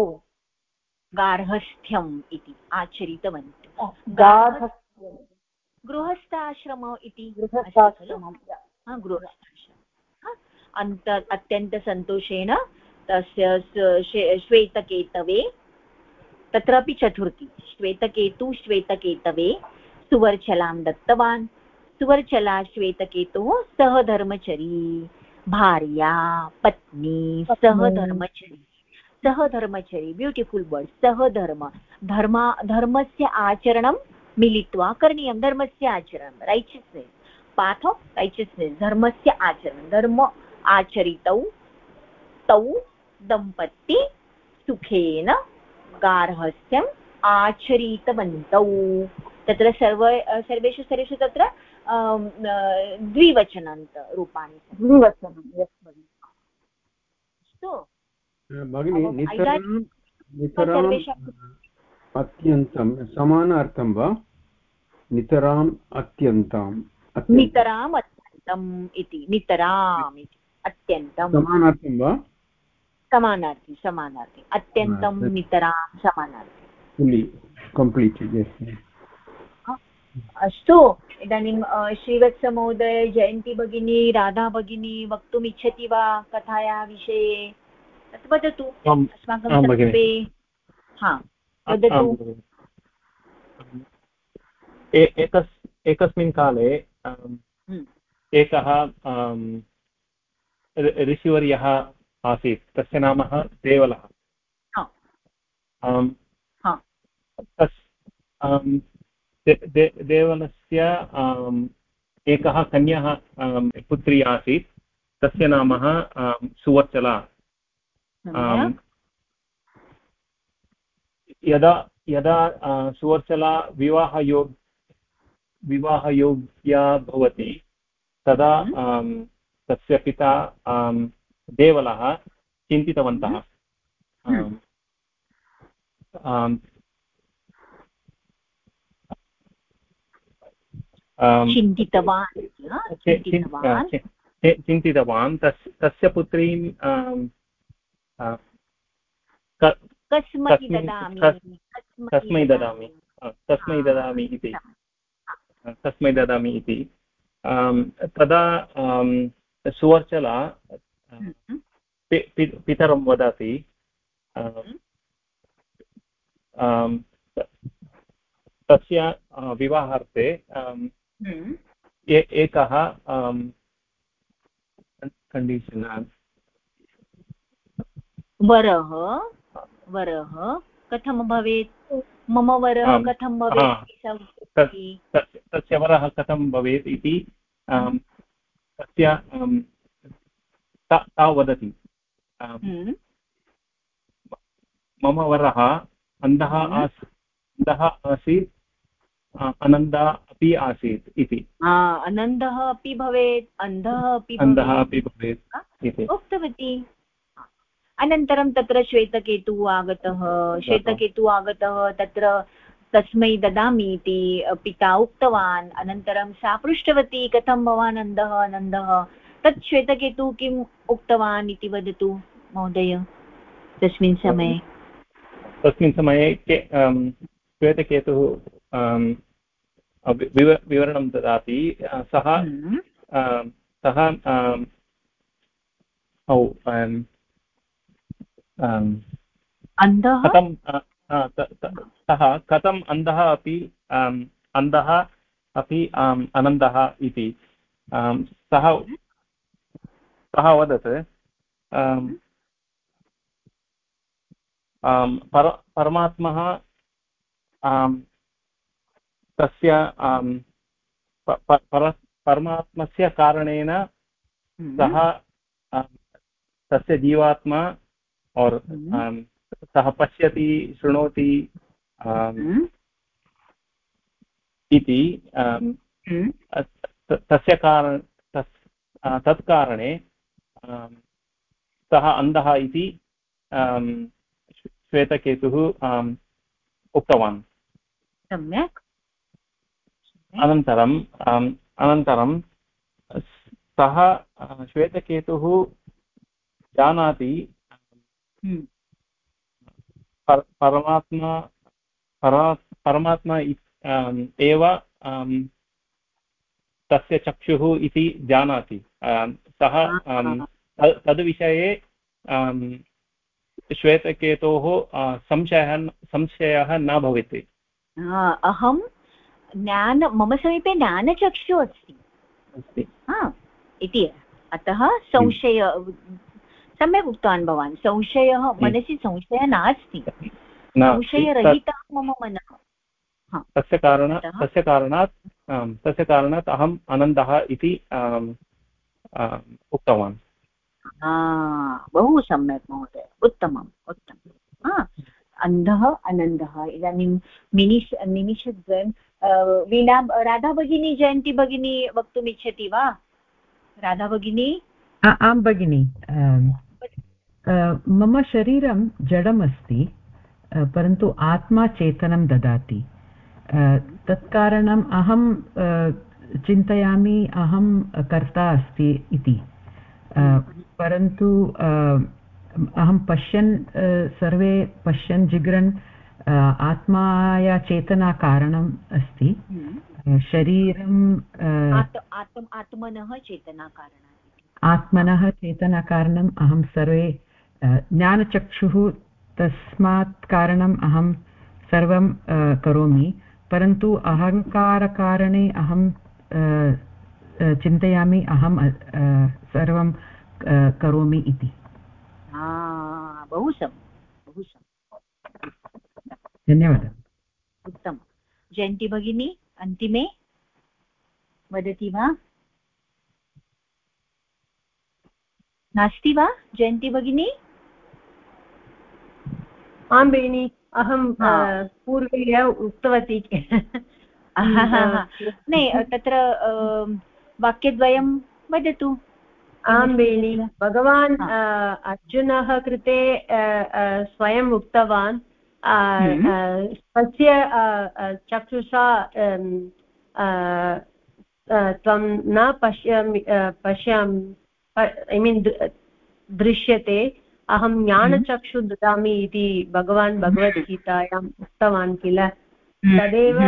गार्हस्थ्यम् इति आचरितवन्तौ। गार्हस्थ्यं गृहस्थाश्रम इति गृहस्थाश्रमं गृहस्थाश्रम अन्त अत्यन्तसन्तोषेण तस्य श्वेतकेतवे तत्रापि चतुर्थी श्वेतकेतु श्वेतकेतवे सुवर्चलां दत्तवान्। सुवर्चला श्वेतकेतुः सहधर्मचरी भार्या पत्नी सहधर्मचरी। सहधर्मचरी ब्यूटिफुल् वर्ड् सहधर्म। धर्मा धर्मस्य आचरणं मिलित्वा करणीयं। धर्मस्य आचरणं रैचस्नेस् पाठ आफ् रैचस्नेस् धर्मस्य आचरणं। धर्म आचरितौ तौ दम्पती सुखेन गार्हस्थ्यम् आचरितवन्तौ। तत्र सर्व सर्वेषु स्तरेषु तत्र द्विवचनान्त रूपाणि द्विवचनं अस्तु। अत्यन्तं समानार्थं वा? नितराम् अत्यन्ताम् नितराम् अत्यन्तम् इति नितराम् इति। अत्यन्तं समानार्थं वा? समानार्थी समानार्थी। अत्यन्तं नितरां समानार्थी। अस्तु। इदानीं श्रीवत्समहोदय जयन्ती भगिनी राधा भगिनी वक्तुम् इच्छति वा कथायाः विषये? तत् वदतु। अस्माकं समीपे। हा वदतु। एकस्मिन् काले हम्म। एकः ऋषिवर्यः आसीत्। तस्य नाम देवलः। देवलस्य एकः कन्यः पुत्री आसीत्। तस्य नाम सुवत्सला। यदा यदा सुवर्चला विवाहयोग विवाहयोग्या भवति तदा हम्म। तस्य पिता देवलः चिन्तितवन्तः। चिन्तितवान् तस् तस्य पुत्रीं कस्मै ददामि कस्मै ददामि। इति। आ, कस्मै ददामि इति। तदा सुवर्चला हम्म, पि- पितरं वदति त- तस्य विवाहार्थे हम्म, एकः कण्डीशन् वरः वरः कथं भवेत्? मम वरः कथं भवेत्। तस्य वरः कथं भवेत् इति तस्य ता ता वदति. हम्म, मम वरः अन्धः हम्म। आस् अन्धः आसीत् आ, अनन्दा अपि आसीत् इति. अनन्दः अपि भवेत् अन्धः अपि अन्धः अपि भवेत् इति. उक्तवती. अनन्तरं तत्र श्वेतकेतुः आगतः श्वेतकेतुः आगतः तत्र तस्मै ददामि इति पिता उक्तवान् अनन्तरं सा पृष्टवती कथं भवान् अन्धः अनन्दः तत् श्वेतकेतुः किम् उक्तवान् इति वदतु महोदय तस्मिन् समये। तस्मिन् समये के श्वेतकेतुः विव- विवरणं ददाति। सः हम्म, सः औ अन्धः? सः कथम् अन्धः अपि अन्धः अपि अनन्दः इति। सः सः वदत्। पर परमात्मः तस्य पर परमात्मस्य कारणेन हम्म, सः तस्य जीवात्मा और हम्म। सः पश्यति शृणोति हम्म, इति हम्म, तस्य कारण तत् कारणे सः अन्धः इति श्वेतकेतुः उक्तवान्। सम्यक्। अनन्तरम् अनन्तरं सः श्वेतकेतुः जानाति पर- परमात्मा परा परमात्मा एव तस्य चक्षुः इति जानाति। सः तद्विषये श्वेतकेतोः संशयः संशयः न भवति। अहं ज्ञान मम समीपे ज्ञानचक्षुः अस्ति। अस्ति। इति। अतः संशय सम्यक् उक्तवान् भवान्। संशयः मनसि संशयः नास्ति। संशयरहितः मम मनः। तस्य कारणात् तस्य कारणात् तस्य कारणात् अहम् आनन्दः इति उक्तवान्। बहु सम्यक् महोदय। उत्तमम् उत्तमं हा अन्धः आनन्दः। इदानीं निमिष निमिषद्वयं वीणा राधा भगिनी जयन्ती भगिनी वक्तुम् इच्छति वा? राधा भगिनी आं भगिनि आम्, मम शरीरं जडमस्ति परन्तु आत्मा चेतनं ददाति। तत्कारणम् अहं चिन्तयामि अहं कर्ता अस्ति इति। परन्तु अहं पश्यन् सर्वे पश्यन् जिघ्रन् अ, आत्माया चेतना कारणम् अस्ति। अ, शरीरं अ, आत् आत्म आत्मनः आत्मनः चेतनाकारणम् अहं सर्वे ज्ञानचक्षुः तस्मात् कारणम् अहं सर्वं करोमि परन्तु अहङ्कारकारणे अहं चिन्तयामि अहं सर्वं करोमि इति। बहु सम्यक् बहु सम्यक्। धन्यवादः। उत्तमं। जयन्ती भगिनी अन्तिमे वदति वा? नास्ति वा जयन्ती भगिनी? आं भगिनि अहं पूर्वे उक्तवती न तत्र वाक्यद्वयं वदतु। आं बेनि भगवान् अर्जुनः कृते स्वयम् उक्तवान्। स्वस्य चक्षुषा त्वं न पश्यामि पश्यामि। ऐ मीन् दृश्यते। अहं ज्ञानचक्षु ददामि इति भगवान् भगवद्गीतायाम् उक्तवान् किल? तदेव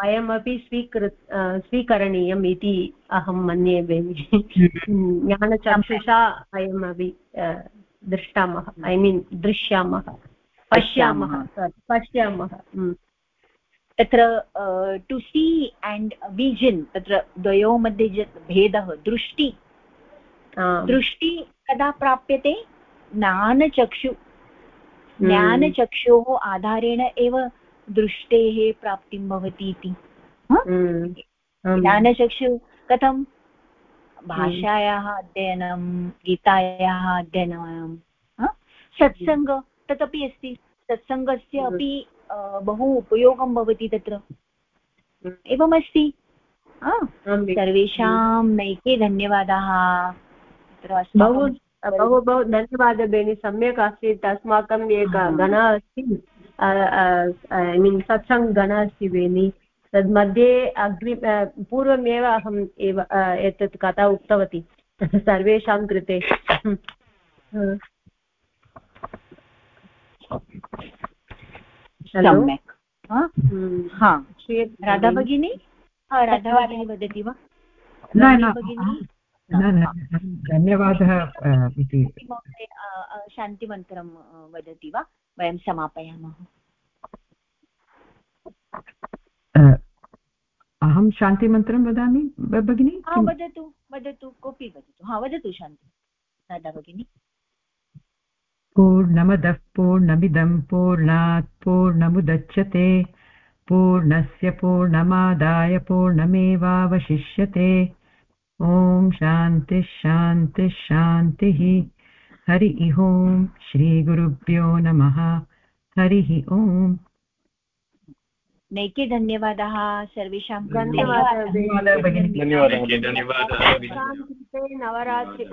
वयमपि स्वीकृ स्वीकरणीयम् इति अहं मन्ये बेनि ज्ञानचक्षुषा वयमपि दृष्टामः। I mean दृश्यामः। पश्यामः पश्यामः। तत्र टु सी एण्ड् विजन् तत्र द्वयोः मध्ये भेदः दृष्टि। दृष्टि कदा प्राप्यते? ज्ञानचक्षु ज्ञानचक्षोः आधारेण एव दृष्टेः प्राप्तिं भवति इति। ज्ञानचक्षु कथं? भाषायाः अध्ययनं गीतायाः अध्ययनं सत्सङ्ग तदपि अस्ति। सत्सङ्गस्य अपि बहु उपयोगं भवति तत्र। एवमस्ति। सर्वेषां नैके धन्यवादाः। बहु बहु बहु धन्यवादः बेनि सम्यक् आसीत्। अस्माकम् एकः गणः अस्ति। ऐ मीन् सत्सङ्ग् गणः अस्ति बेनि। तद् मध्ये अग्रि पूर्वमेव अहम् एव एतत् कथा उक्तवती। सर्वेषां कृते। सम्यक्। राधा भगिनी? राधा भगिनी वदति वा? भगिनी? धन्यवादः इति। शान्तिमन्त्रं वदति वा? वयं समापयामः। अहं शान्तिमन्त्रं वदामि भगिनि? वदतु वदतु कोऽपि वदतु। हा वदतु शान्ति। राधा भगिनी? पूर्णमदः पूर्णमिदं पूर्णात् पूर्णमुदच्छते पूर्णस्य पूर्णमादाय पूर्णमेवावशिष्यते। ॐ शान्तिः शान्तिः शान्तिः हरिः ओम् श्रीगुरुभ्यो नमः। हरिः ओम्। नैके धन्यवादाः सर्वेषां धन्यवादः धन्यवादः नवरात्रि